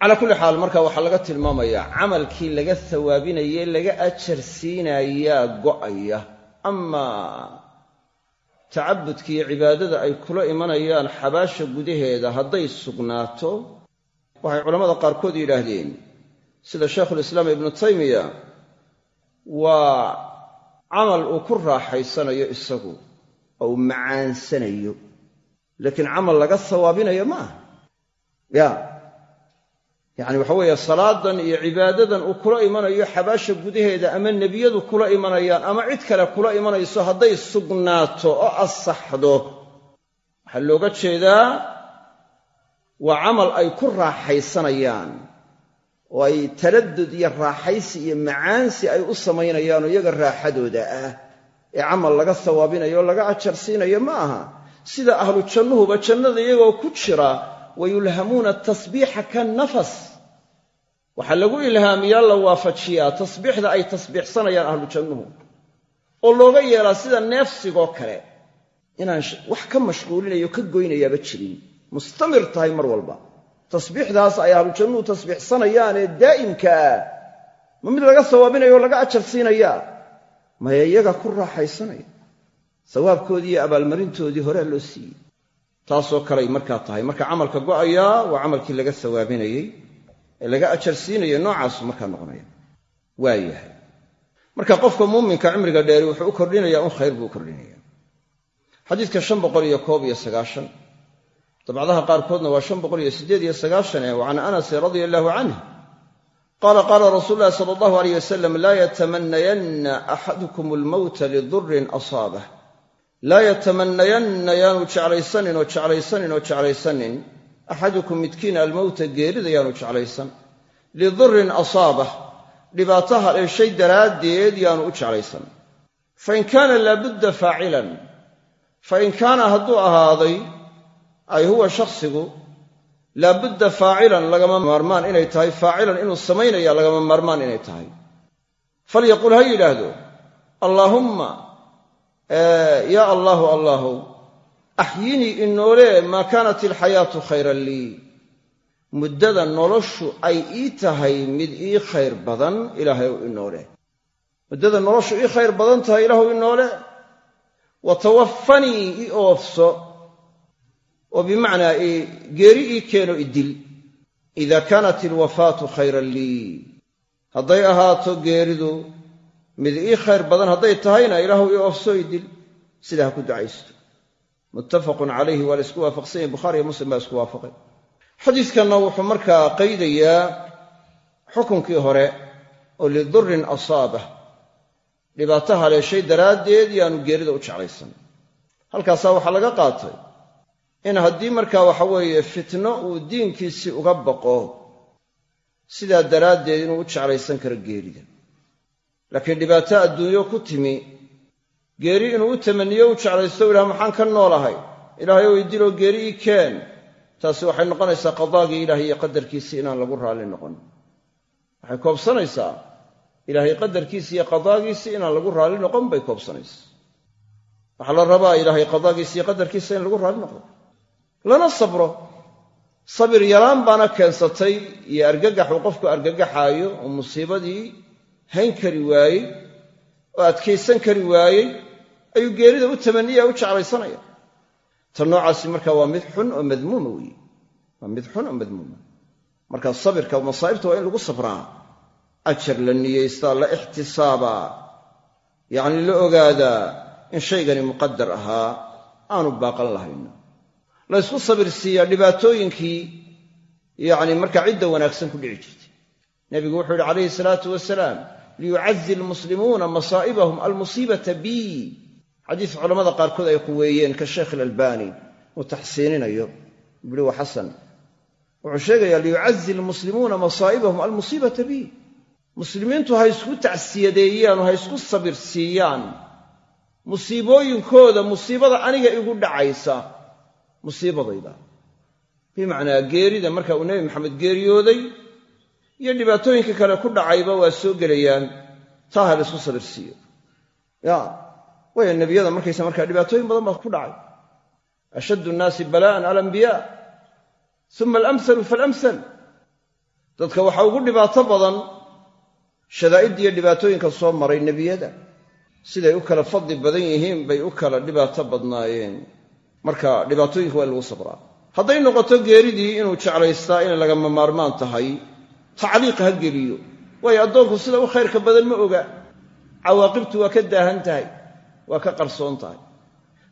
calaa kulli xaal marka waxaa laga tilmaamayaa camalkii laga hawaabinaye laga ajar siinayaa go'aya amaa tacabudkiiyo cibaadada ay kula imanayaan xabaasha gudaheeda hadday sugnaato waxay culammada qaarkood yidhaahdeen sida shaykhulislaam ibnu taymiya waa camal uu ku raaxaysanayo isagu oo uu macaansanayo laakiin camal laga hawaabinayo ma aha ya yacni waxa weeye salaadan iyo cibaadadan uu kula imanayo xabaasha gudaheeda ama nebiyadu kula imanayaan ama cid kale kula imanayso hadday sugnaato oo asaxdo waxaa looga jeedaa waa camal ay ku raaxaysanayaan oo ay taladud iyo raaxaysi iyo macaansi ay u samaynayaanoo iyaga raaxadooda ah. Ee camal laga sawaabinayo oo laga ajar siinayo ma aha. Sida ahlu jannuhuba jannada iyagoo ku jira wayulhamuuna tasbiixa kannafas waxaa lagu ilhaamiyaa la waafajiyaa tasbiixda ay tasbiixsanayaan ahlu jannuhu oo looga yeelaa sida neefsigoo kale inaan wax ka mashquulinayo ka goynayaaba jirin mustamir tahay mar walba tasbiixdaas ay ahlujannuhu tasbiixsanayaanee daa'imka ah ma mid laga sawaabinayo o laga ajar siinayaa maya iyaga ku raaxaysanaya sawaabkoodii iyo abaalmarintoodii horea loo siiyey taasoo kaley markaa tahay. Marka camalka go'ayaa waa camalkii laga sawaabinayey ee laga ajar siinaya noocaasu markaa noqonaya. Waa marka qofka muuminka cimriga dheeri wuxuu u kordhinayaa un khayr buu u xadiidka shan boqol iyo koob iyo sagaashan. Dabcdaha qaarkoodna waa shan boqol iyo siddeed iyo sagaashan ee can anasin radia allahu canh qaala qaala rasuulu llahi sala allahu aleyh wasalam laa yatamanayanna axadukum almowta lidurin asaabah laa yatamanayanna yaanu jeclaysanin oo jeclaysanin oo jeclaysanin. Axadukum midkiina almowta geerida yaanu jeclaysan. Lidurin asaabah dhibaato haleeshay daraaddeed yaanu u jeclaysan. Fain kaana laabudda faacilan fain kaana hadduu ahaaday ay huwa shakhsigu laabudda faacilan lagama maarmaan inay tahay faacilan inuu samaynaya lagama maarmaan inay tahay. Falyaqul ha yidhaahdo allaahumma yaa allaahu allaahu axyinii inoolee maa kaanat ilxayaatu khayran lii muddada noloshu ay ii tahay mid ii khayr badan ilaahay u inoole muddada noloshu ii khayr badan tahay ilaahu inoole wa tawafanii i oofso oo bimacnaa geeri ii keeno idil ida kaanat ilwafaatu khayran lii hadday ahaato geeridu mid ii khayr badan hadday tahayna ilaahu ii oofso idil sidaa ha ku ducaysto. Muttafaqun calayhi waa la isku waafaqsan yahy bukhari iyo muslim baa isku waafaqay. Xadiidkanna wuxuu markaa qaydayaa xukunkii hore oo lidurin asaabah dhibaato haleeshay daraaddeed yaanu geerida u jeclaysan. Halkaasaa waxaa laga qaatay in haddii markaa waxa weeye fitno uu diinkiisii uga baqo sidaa daraaddeed inuu u jeclaysan karo geerida laakiin dhibaato adduunyo ku timi. Geeri inuu u tamaniyo u jeclaysto ilaah maxaan ka noolahay? Ilaahay ow idiloo geeri ii keen. Taasi waxay noqonaysaa qadaagii ilaahay iyo qadarkiisii inaan lagu raalli noqon. Waxay koobsanaysaa. Ilaahay qadarkiisi iyo qadaagiisii inaan lagu raalli noqon bay koobsanaysaa. Waxaa la rabaa ilaahay qadaagiisa iyo qadarkiisa in lagu raalli noqdo lana sabro. Sabir yaraan baana keensatay iyo argagax uu qofku argagaxaayo oo musiibadii hayn kari waayey oo adkaysan kari waayey ayuu geerida u tamaniya u jeclaysanaya ta noocaasi marka waa mid xun oo madmuuma weeye waa mid xun oo madmuuma marka sabirka masaa'ibta waa in lagu sabraa. Ajar la niyeystaa la ixtisaabaa. Yacni la ogaadaa in shaygani muqadar ahaa aanu baaqan lahayno la ysku sabir siiyaa dhibaatooyinkii yacni markaa cidda wanaagsan ku dhici jirtay. Nebigu wuxuu yidhi calayhi salaatu wasalaam liyucazi almuslimuuna masaa'ibahum almusiibata bi xadiis culamada qaarkood ay quweeyeen ka sheekh ilalbani uu taxsiininayo buli wa xasan wuxuu sheegayaa liyucazi almuslimuuna masaa'ibahum almusiibata bi muslimiintu ha isku tacsiyadeeyaan oo ha isku sabir siiyaan musiibooyinkooda musiibada aniga igu dhacaysa musiibadayda bimacnaa geerida marka uu nebi maxamed geeriyooday iyo dhibaatooyinka kale ku dhacayba waa soo gelayaan. Taa ha la isku sabir siiyo ya waayo nebiyada markaysa markaa dhibaatooyin badan baa ku dhacay. Ashaddu nnaasi bala'an alambiyaa uma alamhalu faalamhal dadka waxaa ugu dhibaato badan shadaa'iddiiyo dhibaatooyinka soo maray nebiyada. Siday u kala fadli badan yihiin bay u kala dhibaato badnaayeen. Marka dhibaatooyinka waa in lagu sabraa. Hadday noqoto geeridii inuu jeclaystaa inay lagama maarmaan tahay tacliiq ha geliyo. Waayo addoonku sida u khayrka badan ma oga. Cawaaqibtu waa ka daahan tahay waa ka qarsoon tahay.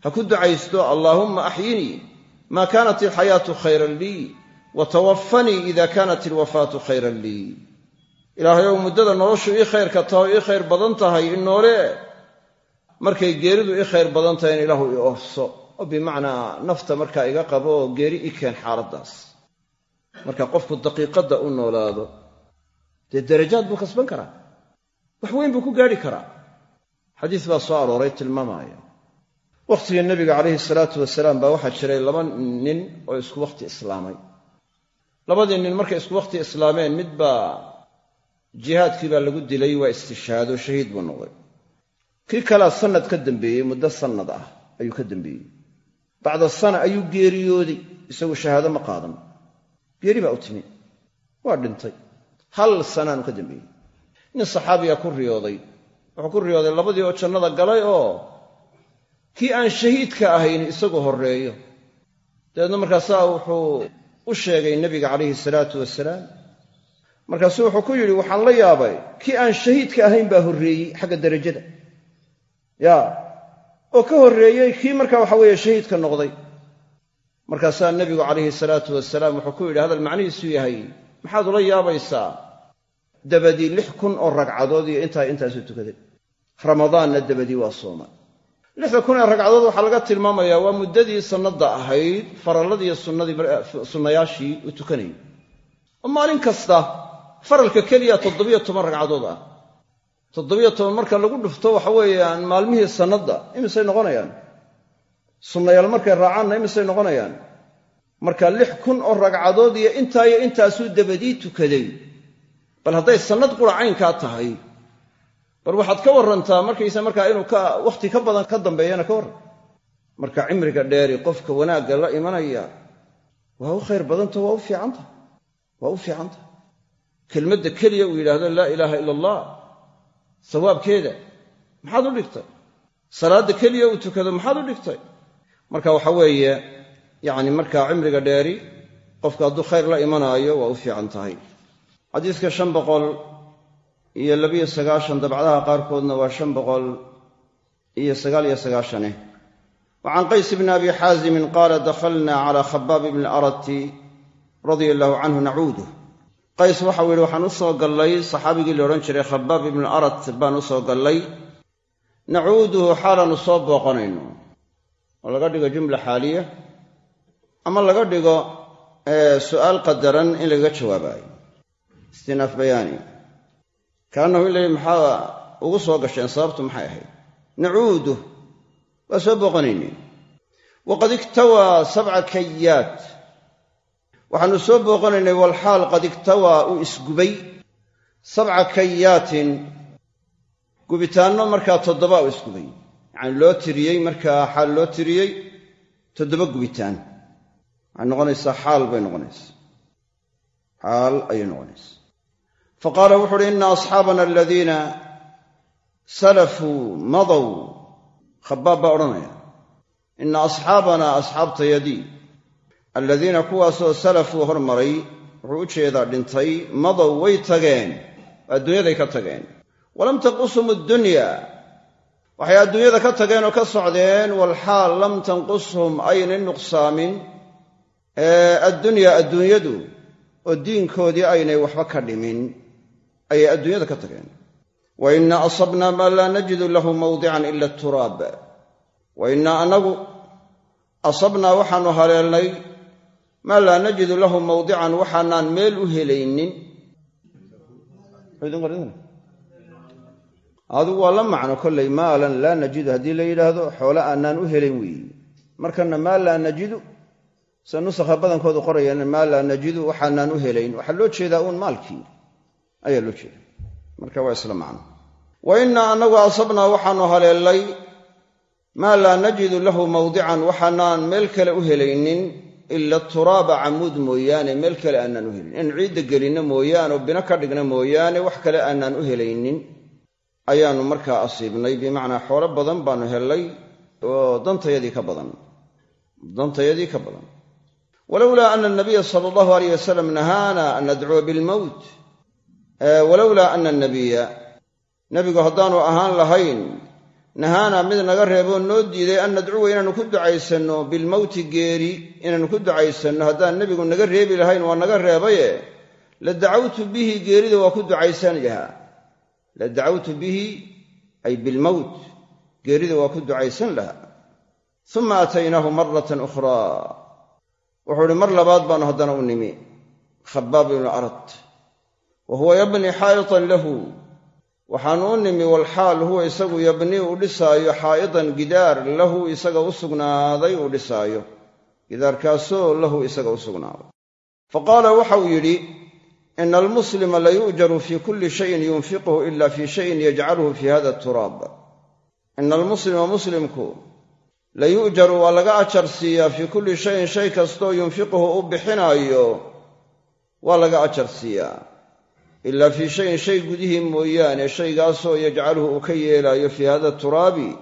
Ha ku ducaysto allaahumma axyinii maa kaanat ilxayaatu khayran lii wa tawafanii ida kaanat ilwafaatu khayran lii. Ilaahayow muddada noloshu ii khayrka taho ii khayr badan tahay inoole markay geeridu ii khayr badan tahay in ilaahu ii oofso. Oo bimacnaa nafta markaa iga qabo oo geeri ii keen xaaladdaas marka qofku daqiiqadda u noolaado dee darajaad buu kasban karaa? Wax weyn buu ku gaadhi karaa? Xadiis baa soo arooray tilmaamaya wakhtigii nebiga calayhi salaatu wasalaam baa waxaa jiray laba nin oo isku wakhti islaamay. Labadii nin markay isku wakhti islaameen mid baa jihaadkii baa lagu dilay waa istishhaado shahiid buu noqday. Kii kalea sannad ka dambeeyey muddo sannad ah ayuu ka dambeeyey. Bacda sana ayuu geeriyooday isagu shahaado ma qaadan geeri baa u timi waa dhintay. Hal sanaanu ka dambeeyey. Nin saxaabiya ku riyooday. Wuxuu ku riyooday labadii oo jannada galay oo kii aan shahiidka ahayn isagu horreeyo. Dabeedna markaasaa wuxuu u sheegay nebiga calayhi salaatu wasalaam. Markaasuu wuxuu ku yidhi waxaan la yaabay. Kii aan shahiidka ahayn baa horreeyey xagga derajada ya oo ka horreeyey kii markaa waxa weeye shahiidka noqday markaasaa nebigu calayhi salaatu wasalaam wuxuu ku yidhi hadal macnihiisu yahay maxaad ula yaabaysaa dabadii lix kun oo ragcadood iyo intaa intaasuu tukaday? Ramadaanna dabadii waa sooma. Lixda kun ee ragcadood waxaa laga tilmaamayaa waa muddadii sannada ahayd faralladiiyo sunnayaashii uu tukanayay oo maalin kasta faralka keliya toddobiyo toban ragcadood ah. Toddobiyo toban marka lagu dhufto waxa weeyaan maalmihii sannadda imisay noqonayaan sunnayaal markay raacaanna imisay noqonayaan. Marka lix kun oo ragcadood iyo intaa iyo intaasuu dabadii tukaday. Bal hadday sannad qura caynkaa tahay. Bal waxaad ka warrantaa markaysa markaa inuu ka wakhti ka badan ka dambeeyana ka warran. Marka cimriga dheeri qofka wanaagga la imanaya waa u khayr badanta waa u fiicanta waa u fiicanta kelmadda keliya uu yidhaahdo laa ilaaha ila allah sawaabkeeda maxaad u dhigtay? Salaadda keliya uu tukado maxaad u dhigtay marka waxa weeye yacni markaa cimriga dheeri qofka hadduu khayr la imanaayo waa u fiican tahay. Xadiiska shan boqol iyo labiyo sagaashan dabcdaha qaarkoodna waa shan boqol iyo sagaal iyo sagaashane. Wa can qays bni abi xaazimin qaala dakhalna cala khabaab bni arati radia allahu canhu nacuuduh. Qays waxau yidhi waxaan u soo gallay saxaabigii la odhan jiray khabaab ibnu arat baan u soo gallay. Nacuuduhu xaalaannu soo booqanayno oo laga dhigo jumla xaaliya ama laga dhigo su'aal qadaran in lagaga jawaabaayo istinaaf bayaani. Kaannahu in maxaa ugu soo gasheen sababtu maxay ahayd? Nacuuduh waa soo booqanaynay waqad iktawaa sabca kayaat waxaannu soo booqanaynay walxaal qad iktawaa uu isgubay. Sabca kayaatin. Gubitaanno markaa toddoba u isgubay yacani loo tiriyey markaa xaal loo tiriyey toddoba gubitaan. Waxay noqonaysaa xaal bay noqonaysaa. Xaal ayay noqonaysaa. Fa qaala wuxu uhi ina asxaabana aladiina salafuu madow khabaab baa odhanaya. Ina asxaabanaa asxaabtayadii aladiina kuwaasoo salafuu hormaray wuxuu u jeedaa dhintay madow way tageen adduunyaday ka tageen. Walam tanqushum addunya waxay adduunyada ka tageen oo ka socdeen walxaal lam tanqushum aynay nuqsaamin. Addunyaa adduunyadu oo diinkoodii aynay waxba ka dhimin ayay adduunyada ka tageen. Wa inna asabnaa maa laa najidu lahu mawdican ila turaab wa innaa annagu asabnaa waxaannu haleelnay maa laa najidu lahu mawdican waxaanaan meel u helaynin adigu waa la macno kollay maalan laa najidu haddii la yidhaahdo xoole aanaan u helayn weeye markana maa laa najidu sida nusakha badankoodu qorayaan maa laa najidu waxaanaan u helayn. Waxaa loo jeedaa uun maalkii. Ayaa loo jeeda marka waa isla macno. Wa innaa annagu asabnaa waxaannu haleellay maa laa najidu lahu mawdican waxaanaan meel kale u helaynin ila turaaba camuud mooyaane meel kale aanaan u helaynin in ciidda gelinna mooyaane oo bino ka dhigna mooyaane wax kale aanaan u helaynin ayaannu markaa asiibnay bimacnaa xoolo badan baannu hellay oo dantayadii ka badan dantayadii ka badan. Walowlaa ana anabiya sala allahu alayh wasalam nahaana an nadcuwa bilmowt walowlaa ana anabiya nebigu haddaanu ahaan lahayn nahaana mid naga reeboo noo diiday an nadcuwa inaannu ku ducaysanno bilmowti geeri inaannu ku ducaysanno. Haddaan nebigu naga reebi lahayn waa naga reebaye la dacawtu bihi geerida waa ku ducaysanayaa la dacawtu bihi ay bilmowt geerida waa ku ducaysan lahaa. Uma ataynaahu maratan ukhraa. Wuxuu ihi mar labaad baanu haddana u nimi. Khabaab ibnu arad. Wa huwa yabni xaa'itan lahu. Waxaanu u nimi walxaal huwa isagu yabnii uu dhisaayo xaa'idan gidaar lahu isaga u sugnaaday uu dhisaayo. Gidaarkaasoo lahu isaga u sugnaaday. Fa qaala waxauu yidhi ina almuslima layu'jaru fii kulli shayin yunfiquhu ila fii shayin yajcaluhu fii hada turaab ina almuslima muslimku la yu'jaru waa laga ajar siiyaa fii kulli shayin shay kastoo yunfiquhu u bixinaayo waa laga ajar siiyaa ilaa fii shayin shay gudihii mooyaane shaygaasoo yajcaluhu uu ka yeelaayo fii hada turaabi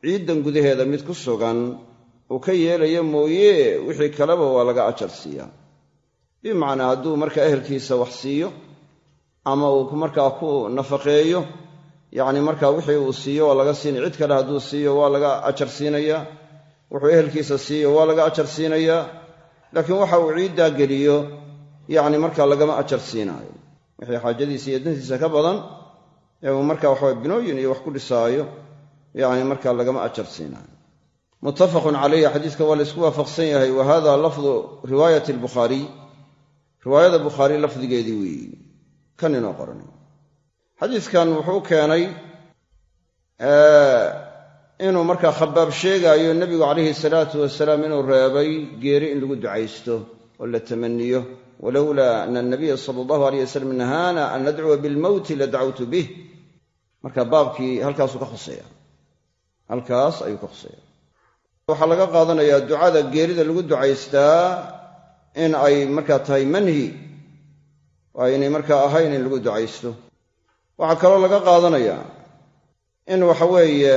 ciiddan gudaheeda mid ku sugan uu ka yeelayo mooye wixii kaleba waa laga ajar siiyaa bimacnaa hadduu markaa ehelkiisa wax siiyo ama uu markaa ku nafaqeeyo yacni markaa wixii uu siiyo waa laga siinaya cid kale hadduu siiyo waa laga ajar siinayaa. Wuxuu ehelkiisa siiyo waa laga ajar siinayaa. Laakiin waxa uu ciiddaa geliyo yacni markaa lagama ajar siinaayo. Wixii xaajadiisa iyo dantiisa ka badan ee uu markaa waxawa binooyin iyo wax ku dhisaayo yacni markaa lagama ajar siinaayo. Muttafaqun calayhi xadiiska waa la isku waafaqsan yahay. Wa hada lafdu riwaayada bukhaari lafdigeedii weeyi. Kan inoo qoranay xadiiskan wuxuu keenay inuu markaa khabaab sheegaayo nebigu calayhi salaatu wasalaam inuu reebay geeri in lagu ducaysto oo la tamaniyo walowlaa ana anabiya sala allahu aleyh wasalam nahaana an nadcuwa bilmowti la dacawtu bih. Marka baabkii halkaasuu ka khuseeya halkaas ayuu ka khuseeya waxaa laga qaadanayaa ducada geerida lagu ducaystaa in ay markaa tahay manhi oo aynay markaa ahayn in lagu ducaysto. Waxaa kaloo laga qaadanayaa in waxa weeye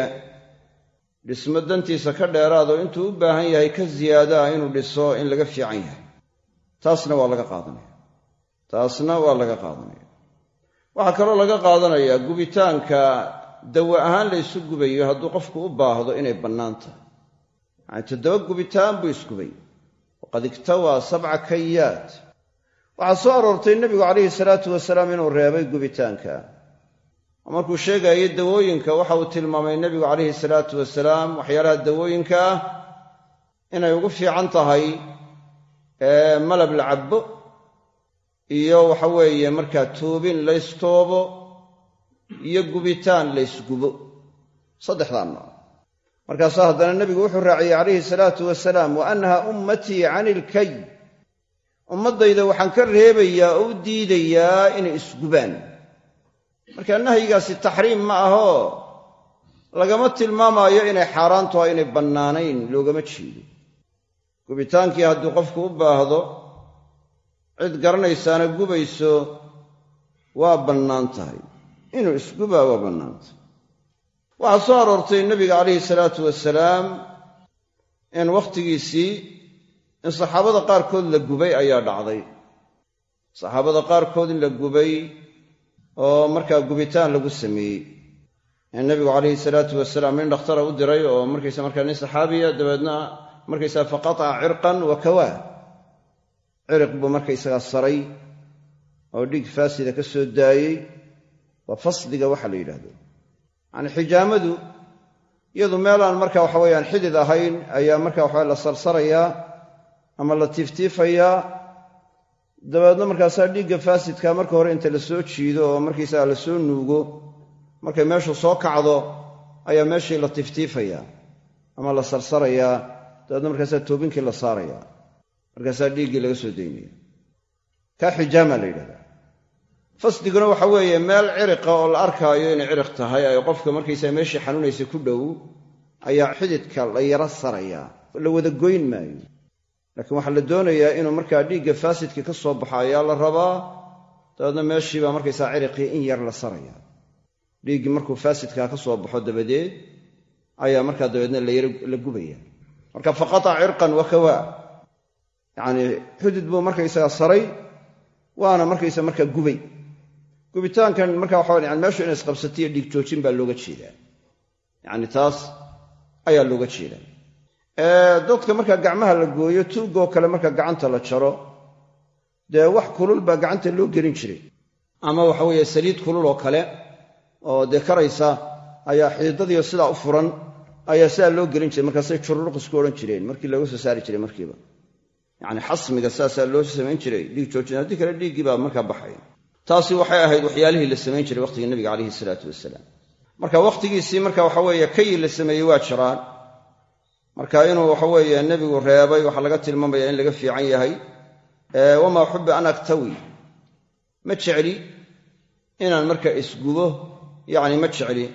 dhismo dantiisa ka dheeraado intuu u baahan yahay ka ziyaadaa inuu dhiso in laga fiican yahay. Taasna waa laga qaadanaya. Taasna waa laga qaadanaya. Waxaa kaloo laga qaadanayaa gubitaanka dawa ahaan la ysu gubayo hadduu qofku u baahdo inay bannaan tahay. Yacani toddoba gubitaan buu isgubay waqad iktawaa sabca kayaat waxaa soo aroortay nebigu calayhi salaatu wasalaam inuu reebay gubitaanka oo markuu sheegayay dawooyinka waxa uu tilmaamay nebigu calayhi salaatu wasalaam waxyaalaha dawooyinka ah inay ugu fiican tahay malab la cabbo iyo waxa weeye markaa tuubin laystoobo iyo gubitaan laysgubo saddexdaa nooc markaasaa haddana nebigu wuxuu raaciyey calayhi salaatu wasalaam wa annaha ummatii cani ilkay ummaddayda waxaan ka reebayaa oo u diidayaa inay isgubaan. Marka nahyigaasi taxriim ma ahoo lagama tilmaamaayo inay xaaraan tahay inay bannaanayn loogama jeedo. Gubitaankii hadduu qofku u baahdo cid garanaysaana gubayso waa bannaan tahay. Inuu isgubaa waa bannaan tahay waxaa soo aroortay nebiga calayhi salaatu wasalaam in wakhtigiisii in saxaabada qaarkood la gubay ayaa dhacday. Saxaabada qaarkood in la gubay oo markaa gubitaan lagu sameeyey. In nebigu calayhi salaatu wasalaam nin dhakhtara u diray oo markaysa markaa nin saxaabiya dabeedna markaysaa faqataca cirqan wa kawaa ciriq buu markaysagaa saray oo dhig faasida ka soo daayey. Waa fasdiga waxa la yidhaahdo yacani xijaamadu iyadu meelaan marka waxa weyaan xidid ahayn ayaa marka waxa la sarsarayaa ama la tiiftiifayaa dabeedna markaasaa dhiigga faasidka marka hore inta la soo jiido oo markaysaga la soo nuugo markay meeshu soo kacdo ayaa meeshii la tiiftiifayaa ama la sarsarayaa dabeedna markaasaa toobinkii la saarayaa markaasaa dhiiggii laga soo daynaya. Kaa xijaama la yidhahdaa fasdiguna waxa weeye meel ciriqa oo la arkaayo inay ciriq tahay ay qofka markaysaa meeshii xanuunaysa ku dhow ayaa xididka la yaro sarayaa la wada goyn maayo. Laakiin waxaa la doonayaa inuu markaa dhiigga faasidkii ka soo baxo ayaa la rabaa dabeedna meeshiibaa markaysaa ciriqii in yar la saraya. Dhiiggii markuu faasidkaa ka soo baxo dabadeed ayaa markaa dabeedna la gubaya. Marka faqata cirqan wa kawaa yacnii xudud buu markaysaga saray waana markaysa markaa gubay gubitaankan marka waxa yani meeshu inay isqabsatiyo dhiig joojin baa looga jeedaa. Yacni taas ayaa looga jeedaa. Dadka markaa gacmaha la gooyo tuugoo kale marka gacanta la jaro dee wax kulul baa gacanta loo gelin jiray. Ama waxa weeye saliid kulul oo kale oo dee karaysa ayaa xiidadiio sidaa u furan ayaa sidaa loo gelin jiray. Markaasay jururuqisku odhan jireen markii looga soo saari jiray markiiba. Yacni xasmiga saasaa loo samayn jiray dhiig joojin haddii kale dhiiggii baa markaa baxaya taasi waxay ahayd waxyaalihii la samayn jiray wakhtigii nabiga calayhi salaatu wasalaam. Marka wakhtigiisii marka waxa weeye kayi la sameeyey waa jiraan. Marka inuu waxa weeye nebigu reebay waxaa laga tilmaamaya in laga fiican yahay wamaa xubbi an aktawi. Ma jecli inaan marka isgubo yacni ma jecli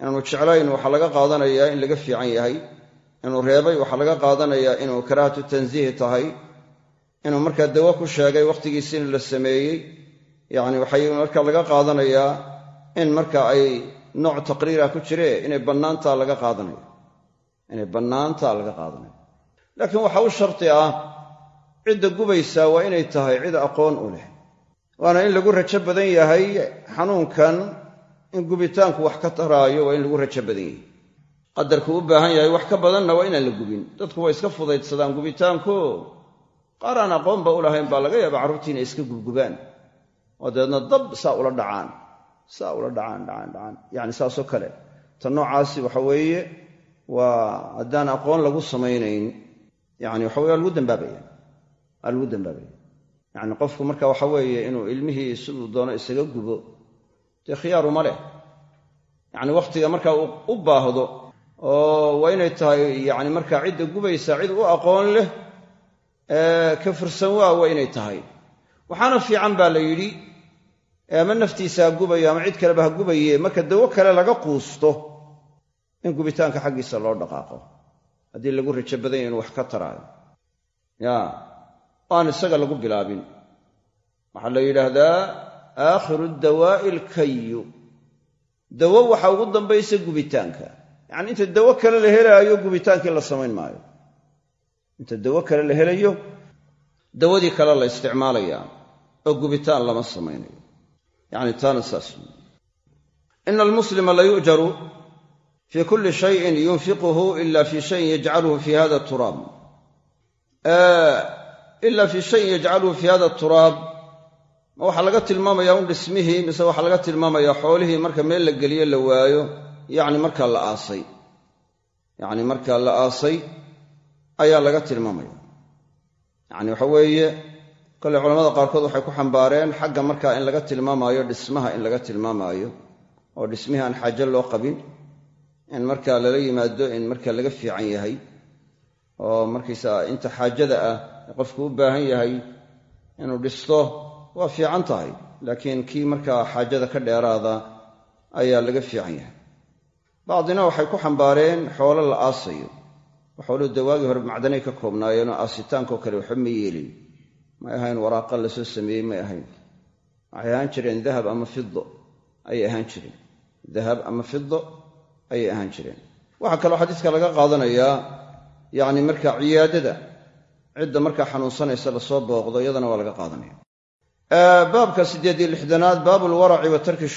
inaanu jeclayn waxaa laga qaadanayaa in laga fiican yahay inuu reebay waxaa laga qaadanayaa inuu karaahatu tansiihi tahay inuu markaa dawo ku sheegay wakhtigiisina la sameeyey yacni waxay marka laga qaadanayaa in marka ay nooc taqriirah ku jiree inay bannaantaa laga qaadanayo inay bannaantaa laga qaadanayo laakiin waxaa u sharti ah cidda gubaysaa waa inay tahay cid aqoon u leh. Waana in lagu rajo badan yahay xanuunkan in gubitaanku wax ka taraayo waa in lagu rajo badan yahay. Qadarku u baahan yahay wax ka badanna waa inaan la gubin. Dadku waa iska fudaydsadaan gubitaanku. Qaar aan aqoonba u lahayn baa laga yaaba carruurtii inay iska gubgubaan oo dabeedna dab saa ula dhacaan saa ula dhacaan dhacaan dhacaan. Yacni saasoo kale ta noocaasi waxa weeye waa haddaan aqoon lagu samaynayn yani waxa weye waa lagu dambaabaya waa lagu dambaabaya yacni qofku marka waxa weeye inuu ilmihii siduu doono isaga gubo dee khiyaaruma leh. Yacni wakhtiga markaa uu u baahdo oo waa inay tahay yacni markaa cidda gubaysa cid u aqoon leh ka fursan waa waa inay tahay waxaana fiican baa la yidhi ama naftiisa ha gubayo ama cid kaleba ha gubaye marka dawo kale laga quusto in gubitaanka xaggiisa loo dhaqaaqo. Haddii lagu rajo badan yahy inu wax ka taraayo. Ya aan isaga lagu bilaabin. Waxaa la yidhaahdaa aakhiru dawaa'i alkayu dawo waxa ugu dambaysa gubitaanka. Yacni inta dawo kale la helaayo gubitaankii la samayn maayo. Inta dawo kale la helayo dawadii kale la isticmaalayaa oo gubitaan lama samaynayo. Yacni taana saas ina almuslima la yu'jaru fii kulli shayin yunfiquhu ila fii shayin yajcaluhu fi hada turaab ila fii shayin yajcaluhu fi hada turaab ma waxaa laga tilmaamayaa un dhismihii mise waxaa laga tilmaamayaa xoolihii marka meel la geliyo la waayo yacni markaa la aasay. Yacni markaa la aasay ayaa laga tilmaamaya yacni waxa weeye kolley culamada qaarkood waxay ku xambaareen xagga markaa in laga tilmaamaayo dhismaha in laga tilmaamaayo oo dhismihii aan xaajo loo qabin in markaa lala yimaado in markaa laga fiican yahay oo markaysaa inta xaajada ah qofku u baahan yahay inuu dhisto waa fiican tahay. Laakiin kii markaa xaajada ka dheeraada ayaa laga fiican yahay. Bacdina waxay ku xambaareen xoolo la aasayo xooluhu dawaagii hore macdanay ka koobnaayeenoo aasitaankao kale waxba ma yeelin. May ahayn waraaqa la soo sameeyey may ahayn. Waxay ahaan jireen dahab ama fido ayay ahaan jireen. Dahab ama fido ayay ahaan jireen. Waxaa kaloo xadiiska laga qaadanayaa yacni marka ciyaadada cidda markaa xanuunsanaysa la soo booqdo iyadana waa laga qaadanaya. Baabka siddeed iyo lixdanaad baabu lwaraci wa tarki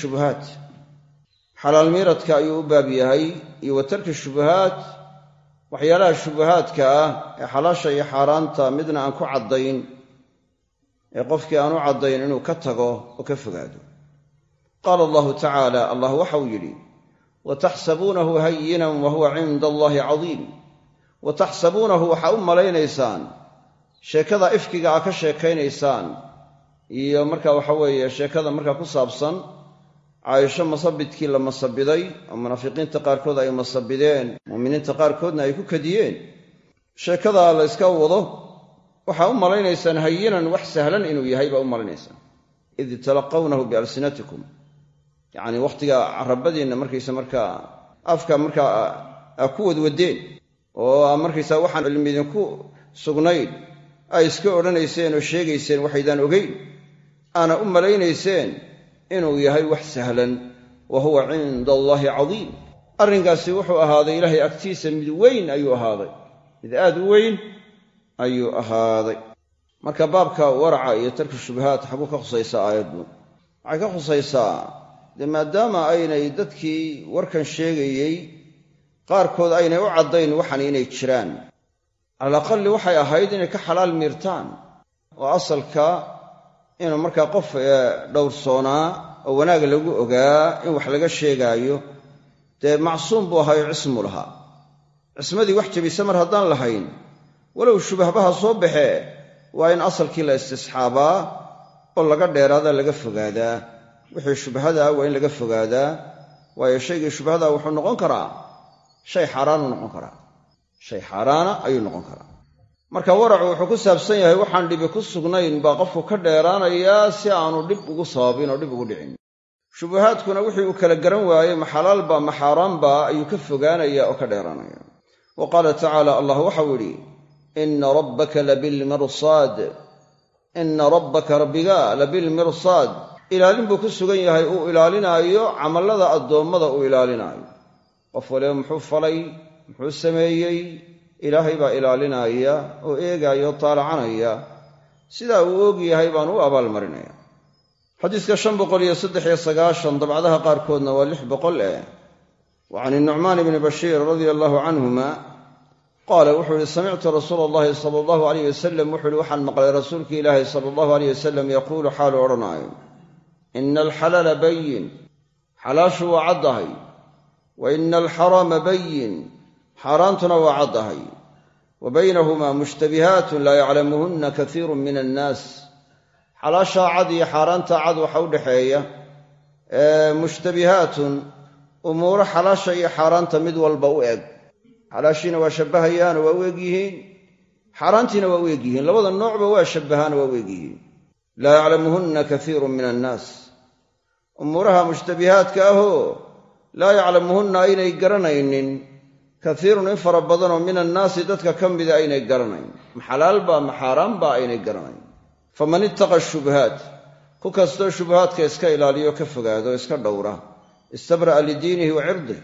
xalaal miiradka ayuu u baab yahay iyo wa tarki waxyaalaha shubuhaadka ah ee xalaasha iyo xaaraanta midna aan ku caddayn ee qofkii aan u caddayn inuu ka tago oo ka fogaado. Qaala allahu tacaala allah waxau yidhi wataxsabuunahu hayinan wa huwa cinda allaahi cadiim. Wa taxsabuunahu waxaa u malaynaysaan sheekada ifkiga aa ka sheekaynaysaan iyo marka waxa weeye sheekada markaa ku saabsan caaisho masabidkii la masabiday oo munaafiqiinta qaarkood ay masabideen muuminiinta qaarkoodna ay ku kadiyeen. Sheekadaa la yska wado waxaa u malaynaysaan hayinan wax sahlan inuu yahay baa u malanaysaan id talaqawnahu bialsinatikum yacnii wakhtiga carabadiinna markaysa markaa afka markaa aa ku wadwadeen oo markaysaa waxaan cilmi idinku sugnayn. Ay iska odhanayseen oo sheegayseen waxaydaan ogeyn. Aana u malaynayseen inuu yahay wax sahlan wa huwa cinda allaahi cadiim. Arrinkaasi wuxuu ahaaday ilaahay agtiisa mid weyn ayuu ahaaday. Mid aad u weyn ayuu ahaaday. Marka baabka waraca iyo tarki shubahaat xaguu ka khusaysaa aayaddu. Waxay ka khusaysaa dee maadaama aynay dadkii warkan sheegayey qaarkood aynay u caddayn waxan inay jiraan. Cala aqali waxay ahayd inay ka xalaal miirtaan. Oo asalka inuu markaa qof dhowrsoonaa oo wanaag lagu ogaa in wax laga sheegaayo dee macsuum buu ahaayo cismu lahaa. Cismadii wax jebisa mar haddaan lahayn walow shubahbaha soo baxee waa in asalkii la istisxaabaa oo laga dheeraadaa laga fogaadaa. Wixii shubhadaa waa in laga fogaadaa waayo shaygii shubhadaa wuxuu noqon karaa shay xaaraanuu noqon karaa. Shay xaaraana ayuu noqon karaa marka waracu wuxuu ku saabsan yahay waxaan dhibi ku sugnayn baa qofku ka dheeraanayaa si aanu dhib ugu sababin oo dhib ugu dhicin. Shubuhaadkuna wixii uu kala garan waayey ma xalaalba ma xaaraanba ayuu ka fogaanaya oo ka dheeraanaya. Wa qaala tacaala allah waxau idhi ina rabbaka labilmirsaad ina rabbaka rabbiga labilmirsaad ilaalin buu ku sugan yahay uu ilaalinaayo camallada addoommada uu ilaalinaayo. Qof waliba muxuu falay muxuu sameeyey ilaahay baa ilaalinaya oo eegaaya oo taalacanaya sidaa uu og yahay baan u abaalmarinaya. Xadiiska shan boqol iyo saddex iyo sagaashan dabcadaha qaarkoodna waa lix boqol eh wa can inucmaan ibni bashiir radia allahu canhuma qaala wuxuu yihi samictu rasuula allahi sala allahu aleyh wasalam wuxuu yihi waxaan maqlay rasuulki ilaahi sala allahu aleyh wasalam yaquulu xaalu odhanaayo ina alxalaala bayin xalaashu waa caddahay wa ina alxaraama bayin xaaraantuna waa caddahay wa baynahumaa mushtabihaatun laa yaclamuhunna kaiiru min annaas. Xalaashaa cad iyo xaaraantaa cad waxa u dhexeeya mushtabihaatun umuuro xalaasha iyo xaaraanta mid walba u eg xalaashiina waa shabbahayaano waa u eg yihiin xaaraantiina waa u eg yihiin labada noocba waa shabbahaano waa u eg yihiin laa yaclamuhunna kaiirun min annaas. Umuuraha mushtabihaadka ahoo laa yaclamuhunna aynay garanaynin kaiirun in fara badanoo min annaasi dadka ka mida aynay garanayn. Ma xalaalba ma xaaraanba aynay garanayn. Faman ittaqa shubuhaat ku kastoo shubuhaadka iska ilaaliyo ka fogaado iska dhowra. Istabra'a lidiinihi wa cirdih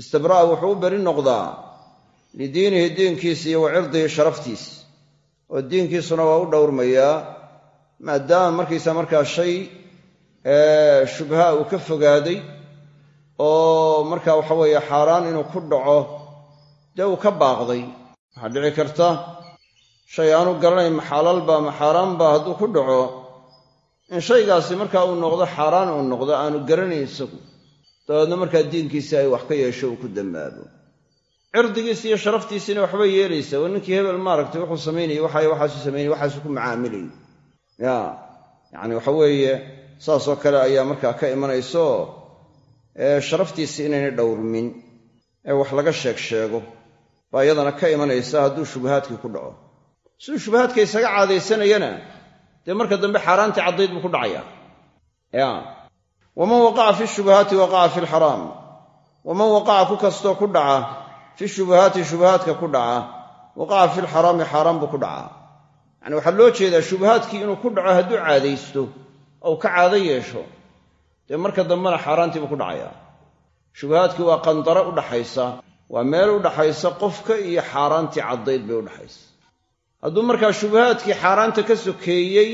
istabra'a wuxuu u beri noqdaa lidiinihi diinkiisa iyo wa cirdihi sharaftiis oo diinkiisuna waa u dhowrmayaa maadaama markiisa markaa shay shubha uu ka fogaaday oo marka waxa weeye xaaraan inuu ku dhaco dee uu ka baaqday. Waxaa dhici karta shay aanu garanayn maxalaalba ma xaaraanba hadduu ku dhaco. In shaygaasi markaa uu noqdo xaaraan uu noqdo aanu garanayn isagu. Dabeedna markaa diinkiisi ay wax ka yeesho uu ku dambaabo cirdigiisi iyo sharaftiisina waxbay yeelaysa oo ninkii hebel maaragtay wuxuu samaynayay waxay waxaasu samaynay waxaasu ku macaamilayay ya yacni waxa weeye saasoo kale ayaa markaa ka imanayso sharaftiisi inaynay dhowrmin ee wax laga sheeg sheego baa iyadana ka imanaysa hadduu shubahaadkii ku dhaco. Siduu shubahaadka isaga caadaysanayana dee marka dambe xaaraantii caddayd buu ku dhacayaa ya. Waman waqaca fi shubahaati waqaca fi lxaraam waman waqaca ku kastoo ku dhaca fi shubahaati shubahaadka ku dhaca waqaca fi lxaraami xaaraan buu ku dhacaa yacani waxaa loo jeedaa shubahaadkii inuu ku dhaco hadduu caadaysto ou ka caado yeesho dee marka dambena xaaraantiibuu ku dhacayaa shubahaadkii waa qandaro udhaxaysa waa meel udhaxaysa qofka iyo xaaraantii caddayd bay udhaxaysa hadduu markaa shubahaadkii xaaraanta ka sokeeyey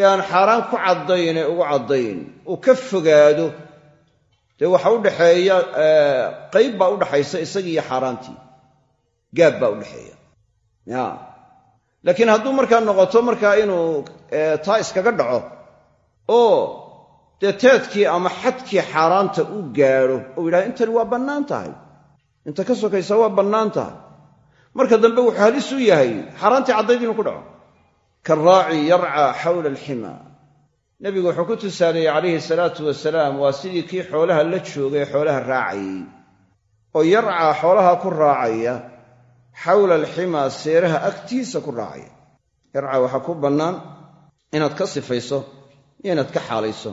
ee aan xaaraan ku caddayn ee ugu caddayn uu ka fogaado dee waxa udhaxeeya qayb baa udhaxaysa isagii iyo xaaraantii. Gaab baa udhaxeeya ya laakiin hadduu markaa noqoto markaa inuu taa iskaga dhaco oo dee teedkii ama xadkii xaaraanta u gaadho ou yidhaha intani waa bannaan tahay. Inta ka sokaysa waa bannaan tahay. Marka dambe wuxuu halis u yahay xaaraantii caddayd inuu ku dhaco. Karaaci yarcaa xawla alxima. Nebigu wuxuu ku tusaaleeyey calayhi salaatu wasalaam waa sidii kii xoolaha la joogay xoolaha raacayey oo yarcaa xoolaha ku raacaya xawla alximaa seeraha agtiisa ku raacaya. Yarcaa waxaa ku bannaan inaad ka sifayso iyo inaad ka xaalayso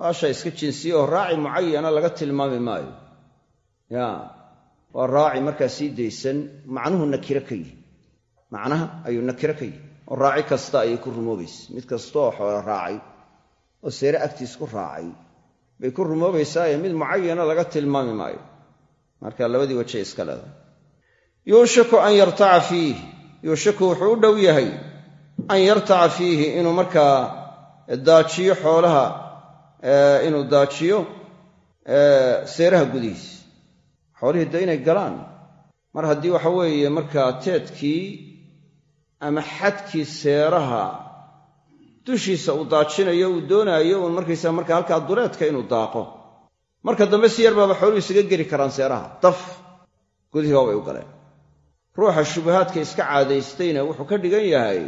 waa shay iska jinsiya oo raaci mucayana laga tilmaami maayo. Ya waa raaci markaa sii daysan macnuhu nakiro ka yihi macnaha ayuu nakiro ka yihi oo raaci kasta ayay ku rumoobaysa mid kastaoo xoolo raacay oo seere agtiis ku raacay bay ku rumoobaysaaye mid mucayana laga tilmaami maayo. Marka labadii wajey iska leedahay. Yuushaku an yartaca fiih yuushaku wuxuu u dhow yahay an yartaca fiihi inuu markaa daajiyo xoolaha inuu daajiyo seeraha gudihiis. Xoolihii de inay galaan. Mar haddii waxa weeye markaa teedkii ama xadkii seeraha dushiisa uu daajinayo uu doonaayo uun markaysaa markaa halkaa duleedka inuu daaqo. Marka dambe si yar baaba xooluhu isaga geli karaan seeraha. Daf! Gudihii waabay u galeen. Ruuxa shubahaadka iska caadaystayna wuxuu ka dhigan yahay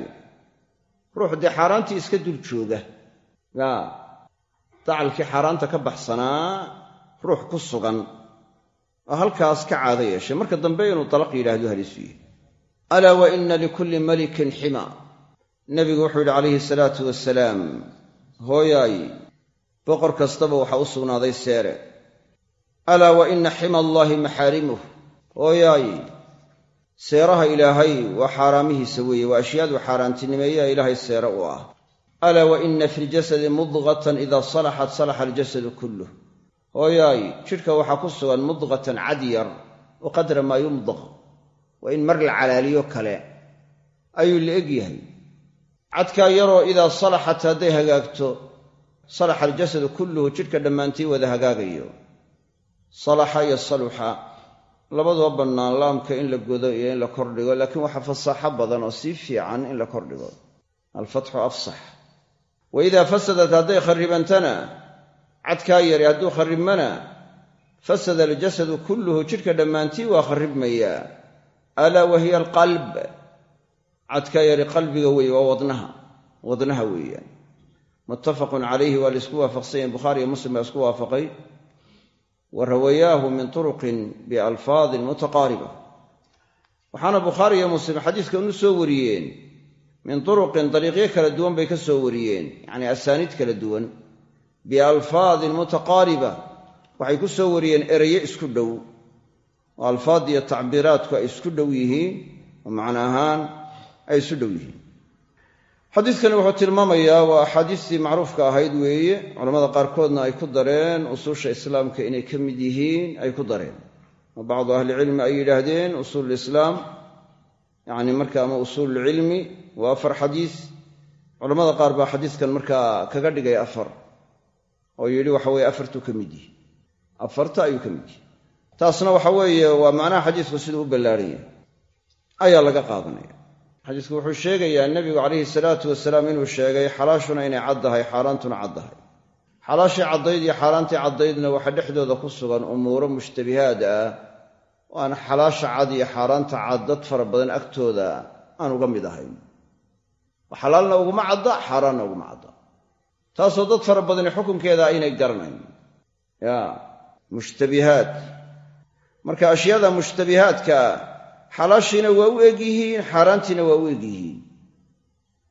ruux dee xaaraantii iska dul jooga. Ya dacalkii xaaraanta ka baxsanaa ruux ku sugan oo halkaas ka caado yeeshay. Marka dambe inuu dalaq yidhaahdo haliisu yihi alaa wa inna likulli malikin xima. Nebigu wuxuu yidhi calayhi salaatu wasalaam hooyaay boqor kastaba waxaa u sugnaaday seere. Alaa wa inna xima allaahi maxaarimuh. Hooyaay seeraha ilaahay waa xaaraamihiisa weeye waa ashyaadu xaaraantinimeeyaa ilaahay seere u ah alaa wa ina fi ljasadi mudqatan idaa salaxat salaxa aljasadu kulluh hooyaay jidhka waxaa ku sugan mudqatan cad yar wa qadra maa yumdaq waa in mar la calaaliyo kale ayuu la eg yahay cadkaa yaroo idaa salaxat hadday hagaagto salaxa aljasadu kulluhu jidhka dhammaantii wada hagaagayo salaxa iyo saluxa labaduba bannaan laamka in la godo iyo in la kordhigo laakiin waxaa fasaaxo badan oo sii fiican in la kordhigo wa idaa fasadat hadday kharribantana cadkaa yari hadduu kharribmana fasada aljasadu kulluhu jidhka dhammaantii waa kharribmayaa alaa wa hiya alqalb cadkaa yari qalbiga weeye waa wadnaha wadnaha weeyaan. Muttafaqun calayhi waa la isku waafaqsan yahin bukhaari iyo muslim baa isku waafaqay. Wa rawayaahu min turuqin bialfaadin mutaqaariba. Waxaana bukhaari muslim xadiiskan u soo wariyeen min turuqin dariiqyo kala duwan bay ka soo wariyeen. Yacnii asaaniid kala duwan. Bialfaadin mutaqaariba. Waxay ku soo wariyeen eraye isku dhow. Oo alfaad iyo tacbiiraadku ay isku dhow yihiin oo macno ahaan ay isu dhow yihiin. Xadiidkani wuxuu tilmaamayaa waa axaadiistii macruufka ahayd weeye. Culamada qaarkoodna ay ku dareen usuusha islaamka inay ka mid yihiin ay ku dareen. Oo bacdu ahlicilmi ay yidhaahdeen usuululislaam yacni marka ama usuululcilmi waa afar xadiis. Culamada qaar baa xadiiskan markaa kaga dhigay afar oo yidhi waxa weye afartuu ka mid yihi afarta ayuu ka mid yihi taasna waxa weeye waa macnaha xadiisku siduu u ballaaran yahay ayaa laga qaadanaya. Xadiisku wuxuu sheegayaa nebigu calayhi salaatu wasalaam inuu sheegay xalaashuna inay caddahay xaaraantuna caddahay xalaashii caddayd iyo xaaraantii caddaydna waxaa dhexdooda ku sugan umuuro mushtabihaad ah oo aan xalaasha cad iyo xaaraanta cad dad fara badan agtooda aan uga mid ahayn. Xalaalna uguma cadda xaaraanna uguma cadda taasoo dad fara badani xukunkeeda aynay garanayn. Ya mushtabihaad marka ashyaada mushtabihaadka xalaashiina waa u egyihiin xaaraantiina waa u egyihiin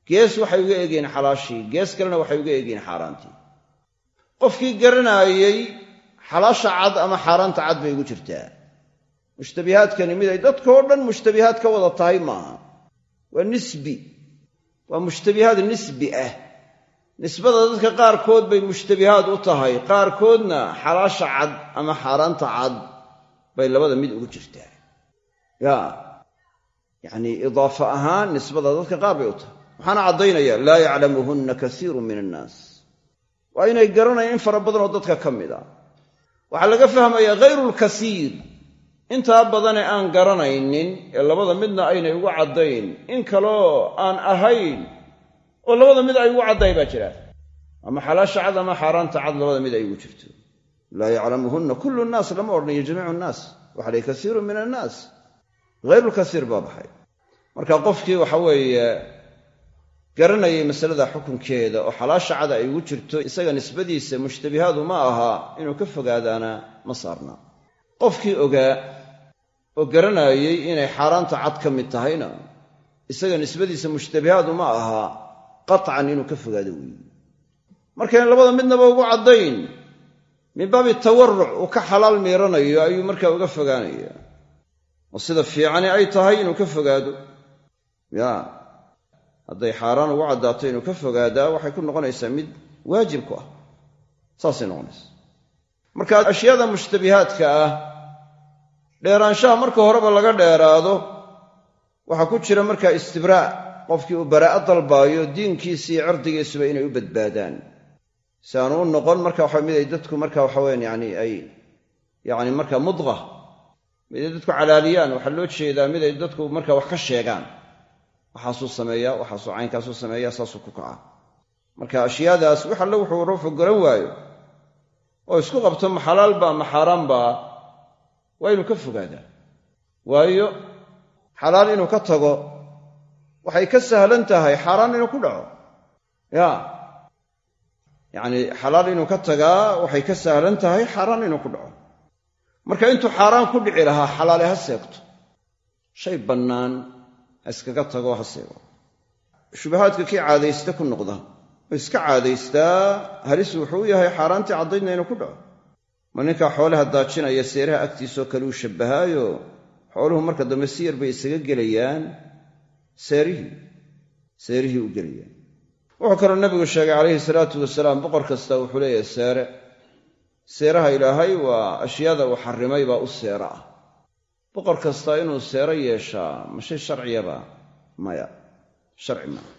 gees waxay uga egyihiin xalaashii gees kalena waxay uga egyihiin xaaraantii. Qofkii garanaayey xalaasha cad ama xaaraanta cad bay ugu jirtaa mushtabihaadkani mid ay dadkao dhan mushtabihaad ka wada tahay maaha. Waa nisbi. Waa mushtabihaad nisbi ah. Nisbada dadka qaarkood bay mushtabihaad u tahay. Qaarkoodna xalaasha cad ama xaaraanta cad bay labada mid ugu jirtaa. Ya. Yacnii idaafa ahaan nisbada dadka qaar bay u tahay. Waxaana caddaynaya laa yaclamuhunna kasiirun min annaas. Waa inay garanayaan in fara badan oo dadka ka mid a waxaa laga fahmayaa hayru lkasiir intaa badane aan garanaynin ee labada midna aynay ugu caddayn in kaloo aan ahayn oo labada mid ay ugu caddahay baa jira. Ama xalaasha cad ama xaaraanta cad labada mid ay ugu jirto. Laa yaclamuhunna kullu nnaas lama odhanayo jamiicu nnaas waxa lay kasiirun min annaas hayrulkasiir baa baxay. Marka qofkii waxa weeye garanayay masalada xukunkeeda oo xalaasha cada ay ugu jirto isaga nisbadiisa mushtabihaadu ma aha inuu ka fogaadaana ma saarna. Qofkii ogaa oo garanaayey inay xaaraanta cad ka mid tahayna. Isaga nisbadiisa mushtabihaadu ma aha qatcan inuu ka fogaado weeye markayn labada midnaba ugu caddayn min baabi tawaruc uu ka xalaal miiranayo ayuu markaa uga fogaanaya. Oo sida fiicani ay tahay inuu ka fogaado. Ya hadday xaaraan ugu caddaato inuu ka fogaadaa waxay ku noqonaysaa mid waajib ku ah. Saasay noqonaysa marka ashyaada mushtabihaadka ah dheeraanshaha marka horeba laga dheeraado waxaa ku jira markaa istibraa qofkii uu baraa'o dalbaayo diinkiisi iyo cirdigiisuba inay u badbaadaan. Si aanu u noqon marka waxa mid ay dadku marka waxaweyan yani ay yani marka mudqa mid ay dadku calaaliyaan waxaa loo jeedaa mid ay dadku marka wax ka sheegaan. Waxaasuu sameeyaa waxaasuu caynkaasuu sameeyaa saasuu ku kaca. Marka ashyaadaas wax alle wuxuu ruuxu garan waayo oo isku qabto ma xalaalba ma xaaraanbaa waa inuu ka fogaadaa waayo xalaal inuu ka tago waxay ka sahlan tahay xaaraan inuu ku dhaco. Ya. Yacnii xalaal inuu ka tagaa waxay ka sahlan tahay xaaraan inuu ku dhaco. Marka intuu xaaraan ku dhici lahaa xalaale ha seegto. Shay bannaan ha iskaga tago ha seego. Shubahaadka kii caadaysta ku noqda oo iska caadaystaa halis wuxuu yahay xaaraantii caddaydna inuu ku dhaco ma ninkaa xoolaha daajinaya seeraha agtiisoo kale uu shabbahaayo? Xooluhu marka dambe si yar bay isaga gelayaan. Seerihii seerihii u gelayaan. Wuxuu kaloo nabigu sheegay calayhi salaatu wasalaam boqor kasta wuxuu leeyahay seere. Seeraha ilaahay waa ashyaada uu xarrimay baa u seera ah. Boqor kasta inuu seero yeeshaa ma shay sharciyaba maya sharci maaha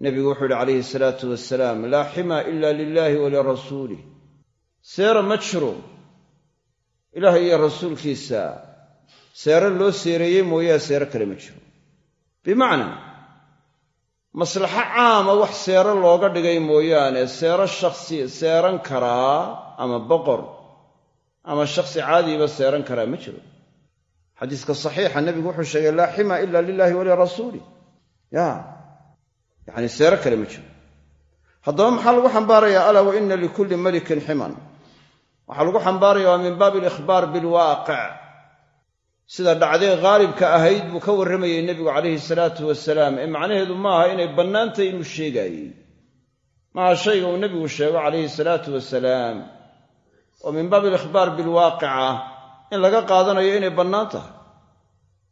nebigu wuxuu yidhi calayhi salaatu wasalaam laa xima ila lilaahi walirasuulih seera jiro. Ilaahay iyo rasuulkiisa seero loo seereeyey mooyaa seero kale ma jiro. Bimacnaa maslaxo caama wax seero looga dhigay mooyaane seero shakhsi seeran karaa ama boqor ama shakhsi caadiiba seeran karaa ma jiro. Xadiiska saxiixa nebigu wuxuu sheegay laa xima ila lilaahi walirasuulih ya yacni seero kale ma jiro. Haddaba maxaa lagu xambaarayaa? Alaa wa ina likulli malikin ximan waxaa lagu xambaaraya waa min baabi alikhbaar bilwaaqic sida dhacdee haalibka ahayd buu ka warramayey nebigu calayhi salaatu wasalaam ee macnaheedu maaha inay bannaantahy inuu sheegaayey maaha shayga uu nebigu sheego calayhi salaatu wasalaam oo min baabi alikhbaar bilwaaqica in laga qaadanayo inay bannaan tahay.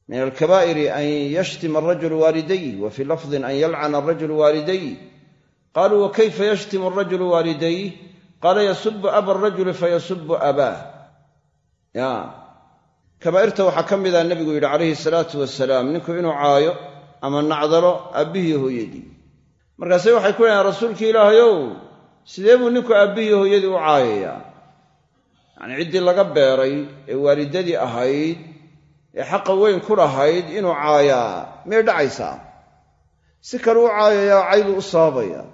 Min alkabaa'iri an yashtima arajulu waalidayh wa fii lafdin an yalcana arajulu waalidayh qaaluu wa kayfa yashtimu arajulu waalidayh qaala yasubu aba arajuli fayasubu abaah ya kabaa'irta waxaa ka mida nebigu yidhi calayhi salaatu wasalaam ninku inuu caayo ama nacdalo aabbihii hooyadii markaase waxay ku dhahaen rasuulkii ilaahayow sidee buu ninku aabbihii hooyadii u caayayaa yacnii ciddii laga beeray ee waalidadii ahayd ee xaqa weyn ku lahayd inuu caayaa miyay dhacaysaa si kale u caayayaa cayduu u sababaya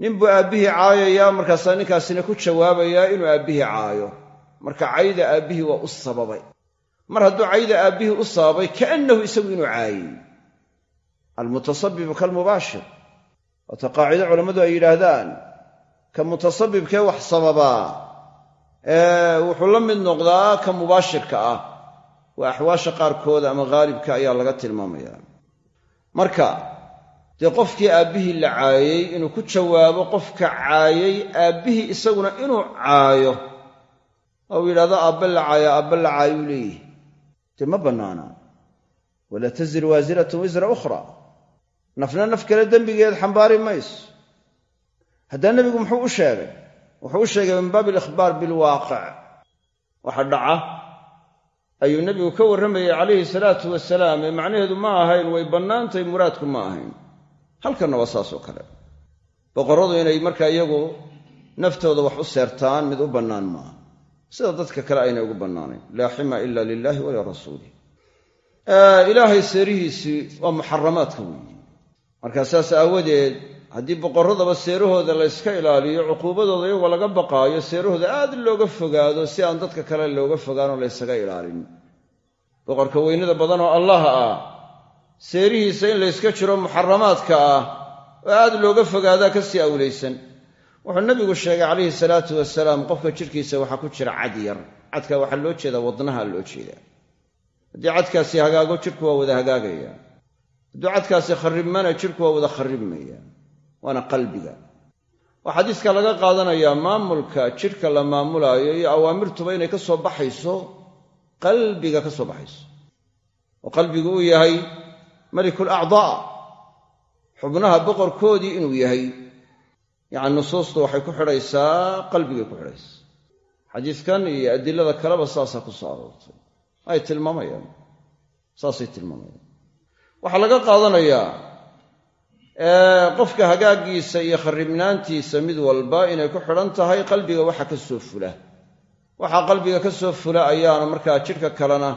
ninbuu aabbihii caayayaa markaasaa ninkaasina ku jawaabayaa inuu aabbihii caayo. Marka cayda aabbihii waa u sababay. Mar hadduu cayda aabbihii u sababay kaannahu isagu inuu caayey. Almutasabibu kalmubaashir. Waata qaacido culammadu ay yidhaahdaan. Ka mutasabibkee wax sababaa ee wuxuu la mid noqdaa ka mubaashirka ah. Waa axwaasha qaarkooda ama haalibka ayaa laga tilmaamaya marka dee qofkii aabbihii la caayey inuu ku jawaabo qofka caayey aabbihii isaguna inuu caayo ou yidhahdo aabbe la caayo aabbe la caayuu leeyihi dee ma bannaana. Walaa tasir waasiratun wisra ukhra. Nafna naf kale dembigeed xambaari mayso. Haddaa nebigu muxuu u sheegay? Wuxuu u sheegay min baabi alikhbaar bilwaaqic. Waxa dhaca. Ayuu nebigu ka warramayey calayhi salaatu wasalaam ee macnaheedu ma ahayn way bannaantahy muraadku ma ahayn halkanna waa saas oo kale. Boqorradu inay markaa iyagu naftooda wax u seertaan mid u bannaan maaha sida dadka kale aynay ugu bannaanayn. Laa xima ila lilaahi walirasuulih ilaahay seerihiisii waa muxaramaadka weeye. Markaa saas aawadeed haddii boqorradaba seerahooda layska ilaaliyo cuquubadooda iyagoo laga baqaayo seerahooda aad looga fogaado si aan dadka kale looga fogaanoo laysaga ilaalin. Boqorka weynada badan oo allah ah seerihiisa in layska jiro muxaramaadka ah oo aad looga fogaadaa ka sii awlaysan wuxuu nabigu sheegay calayhi salaatu wasalaam qofka jidhkiisa waxaa ku jira cad yar. Cadka waxaa loo jeedaa wadnaha loo jeedaa. Haddii cadkaasi hagaago jidhku waa wada hagaagaya. Hadduu cadkaasi kharribmana jidhku waa wada kharribmaya. Waana qalbiga. Waa xadiiska laga qaadanayaa maamulka jidhka la maamulaayo iyo awaamirtuba inay ka soo baxayso qalbiga ka soo baxayso. Oo qalbigu uu yahay malikul acdaa xubnaha boqorkoodii inuu yahay. Yacni nusuustu waxay ku xidhaysaa qalbigay ku xidhaysaa. Xadiiskan iyo adilada kaleba saasaa ku soo aroortay. Ay tilmaamayaan. Saasay tilmaamayaan. Waxaa laga qaadanayaa qofka hagaaggiisa iyo kharribnaantiisa mid walba inay ku xidhan tahay qalbiga waxa ka soo fula. Waxaa qalbiga ka soo fula ayaana markaa jidhka kalena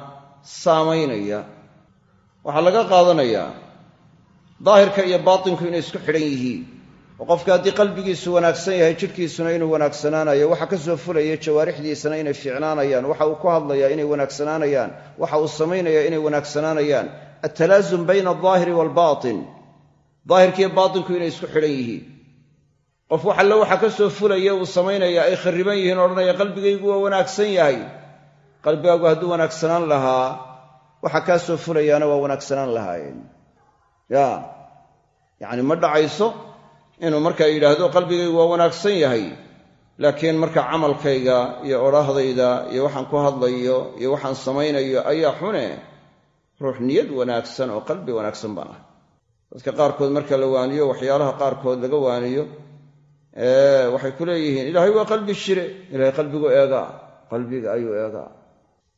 saamaynaya waxaa laga qaadanayaa daahirka iyo baatinku inay isku xidhan yihiin. Qofka haddii qalbigiisu wanaagsan yahay jidhkiisuna inuu wanaagsanaanayo waxa ka soo fulaya jawaarixdiisana inay fiicnaanayaan waxa uu ku hadlayaa inay wanaagsanaanayaan waxa uu samaynaya inay wanaagsanaanayaan altalaasum bayna aldaahiri waalbaatin daahirkiiyo baatinku inay isku xidhan yihiin. Qof wax alle waxa ka soo fulaya uu samaynaya ay kharriban yihiin odhanaya qalbigaygu waa wanaagsan yahay. Qalbigaagu hadduu wanaagsanaan lahaa waxa kaa soo fulayaana waa wanaagsanaan lahaayeen ya. Yacni ma dhacayso inuu markaa yidhaahdo qalbigaygu waa wanaagsan yahay laakiin marka camalkayga iyo odhaahdayda iyo waxaan ku hadlayo iyo waxaan samaynayo ayaa xune. Ruux niyad wanaagsan oo qalbi wanaagsan baan ah dadka qaarkood marka la waaniyo waxyaalaha qaarkood laga waaniyo waxay ku leeyihiin ilaahay waa qalbi shire. Ilahay qalbigu eegaa. Qalbiga ayuu eegaa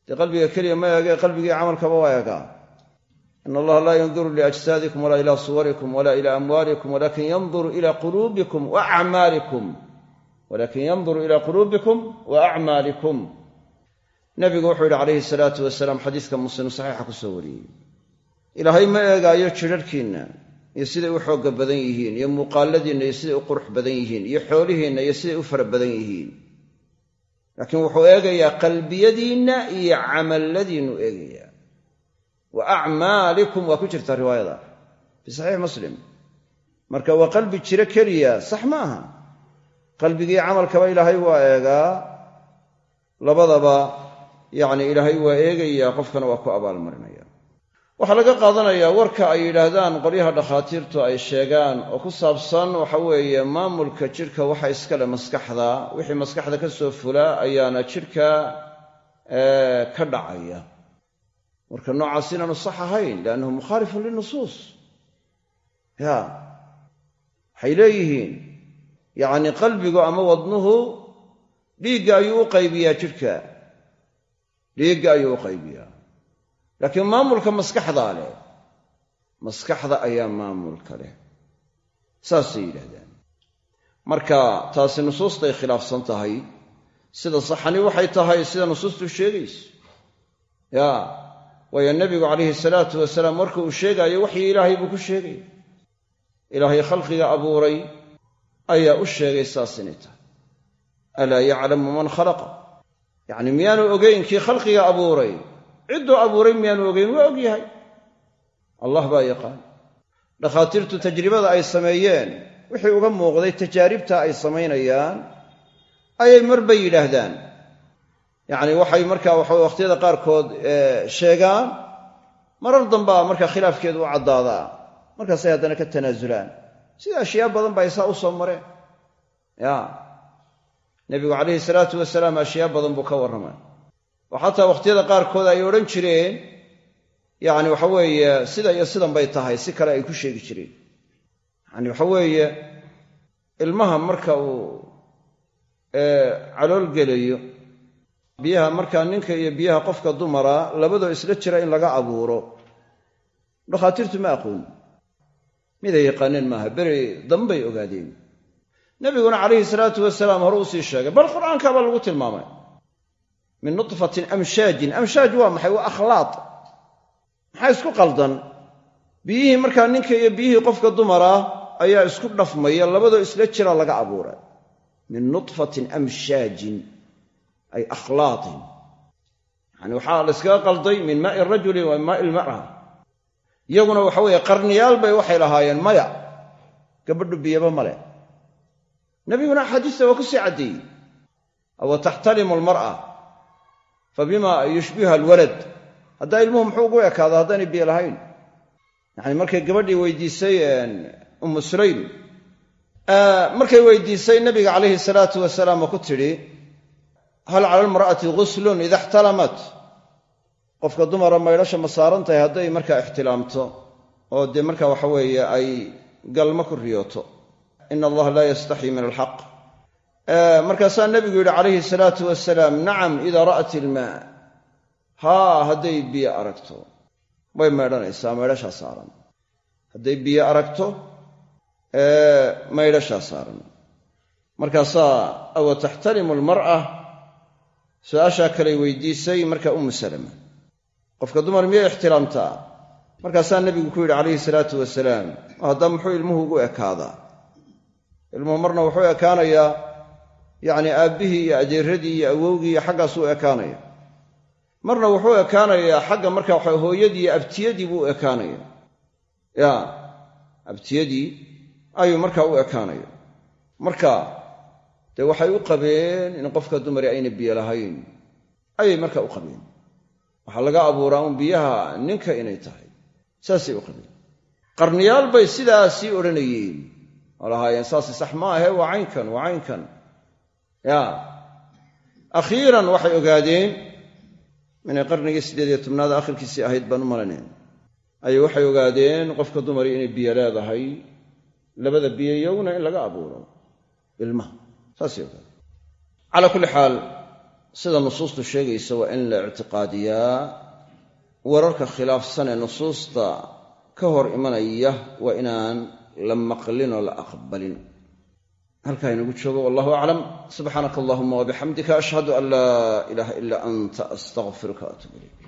dee qalbiga keliya ma eegee qalbigii camalkaba waa eegaa in allaha laa yanduru liajsaadikum walaa ila suwarikum walaa ila amwaalikum walakin yanduru ila quluubikum wa acmaalikum walakin yanduru ila quluubikum wa acmaalikum nabigu wuxuu yidhi calayhi salaatu wasalaam xadiiska muslim saxiixa ku soo wariyey. Ilaahay ma eegaayo jidharhkiinna iyo siday u xoogga badan yihiin iyo muuqaaladiinna iyo siday u qurux badan yihiin iyo xoolihiinna iyo siday u fara badan yihiin laakiin wuxuu eegayaa qalbiyadiinna iyo camalladiinnu eegayaa. Wa acmaalikum waa ku jirta riwaayada fi saxiix muslim. Marka waa qalbi jiro keliya sax ma aha. Qalbigii camalkaba ilaahay waa eegaa labadaba yacni ilaahay waa eegayaa qofkana waa ku abaalmarinaya waxaa laga qaadanayaa warka ay yidhaahdaan qolyaha dhakhaatiirtu ay sheegaan oo ku saabsan waxa weeye maamulka jidhka waxa iskale maskaxda. Wixii maskaxda ka soo fula ayaana jidhka ka dhacaya. Marka noocaas inaanu sax ahayn liannahu mukhaalifun linusuus ya waxay leeyihiin yacni qalbigu ama wadnuhu dhiigga ayuu u qaybiyaa jidhka. Dhiigga ayuu u qaybiyaa laakiin maamulka maskaxdaa leh maskaxda ayaa maamulka leh. Saasay yidhaahdaan. Marka taasi nusuustay khilaafsan tahay sida saxani waxay tahay sida nusuustu sheegayso. Ya waayo nebigu calayhi salaatu wasalaam marka uu sheegaayo waxyi ilaahay buu ku sheegaya ilaahay khalqiga abuuray ayaa u sheegay saas inay tahay. Alaa yaclamu man khalaqa? Yacni miyaanu ogeyn kii khalqiga abuuray cidduu abuuray miyaanu ogeyn waa og yahay. Allah baa yaqaan. Dhakhaatiirtu tajribada ay sameeyeen wixii uga muuqday tajaaribta ay samaynayaan ayay marbay yidhaahdaan. Yacni waxay markaa waxa wakhtiyada qaarkood sheegaan marar dambaa markaa khilaafkeedu u caddaadaa markaasay haddana ka tanaasulaan sida ashyaa badan ba ay saa u soo mareen. Ya nebigu calayhi salaatu wasalaam ashyaa badan buu ka warramay oo xataa wakhtiyada qaarkood ay odhan jireen yacni waxa weeye sida iyo sidan bay tahay si kale ay ku sheegi jireen. Yacni waxa weeye ilmaha marka uu calool gelayo biyaha markaa ninka iyo biyaha qofka dumara labadoo isla jira in laga abuuro. Dhakhaatiirtu ma aqoon. Miday yaqaaneen maaha beri dambay ogaadeen. Nebiguna calayhi salaatu wasalaam hore u sii sheegay bal qur'aankaabaa lagu tilmaamay min nutfatin amshaajin amshaaj waa maxay? Waa akhlaaq. Maxaa isku qaldan? Biyihii markaa ninka iyo biyihii qofka dumara ayaa isku dhafmaya labadoo isla jira laga abuuray min nutfatin amshaajin ay akhlaatin yani waxaa la yskaga qalday min maai rajuli wa maai ilmar'a iyaguna waxa weeye qarniyaal bay waxay lahaayeen maya. Gabadhu biyaba male nebiguna axaadiista waa ku sii caddeeyey awa fa bima yushbiha alwalad. Haddaa ilmuhu muxuu ugu ekaado haddaynay biyo lahayn. Yacni markay gabadhii weydiisay ummu sulaym markay weydiisay nabiga calayhi salaatu wasalaam oo ku tidhi hal cala almar'ati guslun ida ixtalamat? Qofka dumara maydhasha ma saaran tahay hadday markaa ixtilaamto oo dee marka waxa weeye ay galma ku riyooto. Ina allaha laa yastaxyi min alxaq markaasaa nebigu yidhi calayhi salaatu wasalaam nacam idaa ra'at ilmaa haa hadday biyo aragto. Way maydhanaysaa maydhashaa saaran. Hadday biyo aragto maydhashaa saaran. Markaasaa awa taxtalimu almar'a? Su'aashaa kaley weydiisay markaa ummu salama qofka dumar miyay ixtiraamtaa? Markaasaa nebigu ku yidhi calayhi salaatu wasalaam haddaa muxuu ilmuhu ugu ekaadaa ilmuhu marna wuxuu ekaanayaa yacni aabbihii iyo adeeradii iyo awowgii iyo xaggaasuu ekaanaya. Marna wuxuu ekaanayaa xagga marka waxa hooyadii iyo abtiyadii buu ekaanaya. Ya abtiyadii ayuu markaa u ekaanaya. Marka dee waxay u qabeen in qofka dumari ayna biyo lahayn. Ayay markaa u qabeen. Waxaa laga abuuraa un biyaha ninka inay tahay. Saasay u qabeen. Qarniyaal bay sidaasii odhanayeen. Oo lahaayeen saasi sax ma ahe waa caynkan waa caynkan ya. Akhiiran waxay ogaadeen inay qarnigii siddeed iyo tobnaad akhirkiisii ahayd baan u malanayn ayay waxay ogaadeen qofka dumari inay biyo leedahay labada biyayowna in laga abuuro ilmaha. Saasay ogaadeen. Calaa kulli xaal sida nusuustu sheegaysa waa in la ictiqaadiyaa wararka khilaafsan ee nusuusta ka hor imanaya waa inaan la maqlin oo la aqbalin halkaa inagu joogo wallahu aclam subxaanaka allahuma wabixamdika ashhadu an laa ilaaha ilaa anta astaqfiruka waatuub ilayk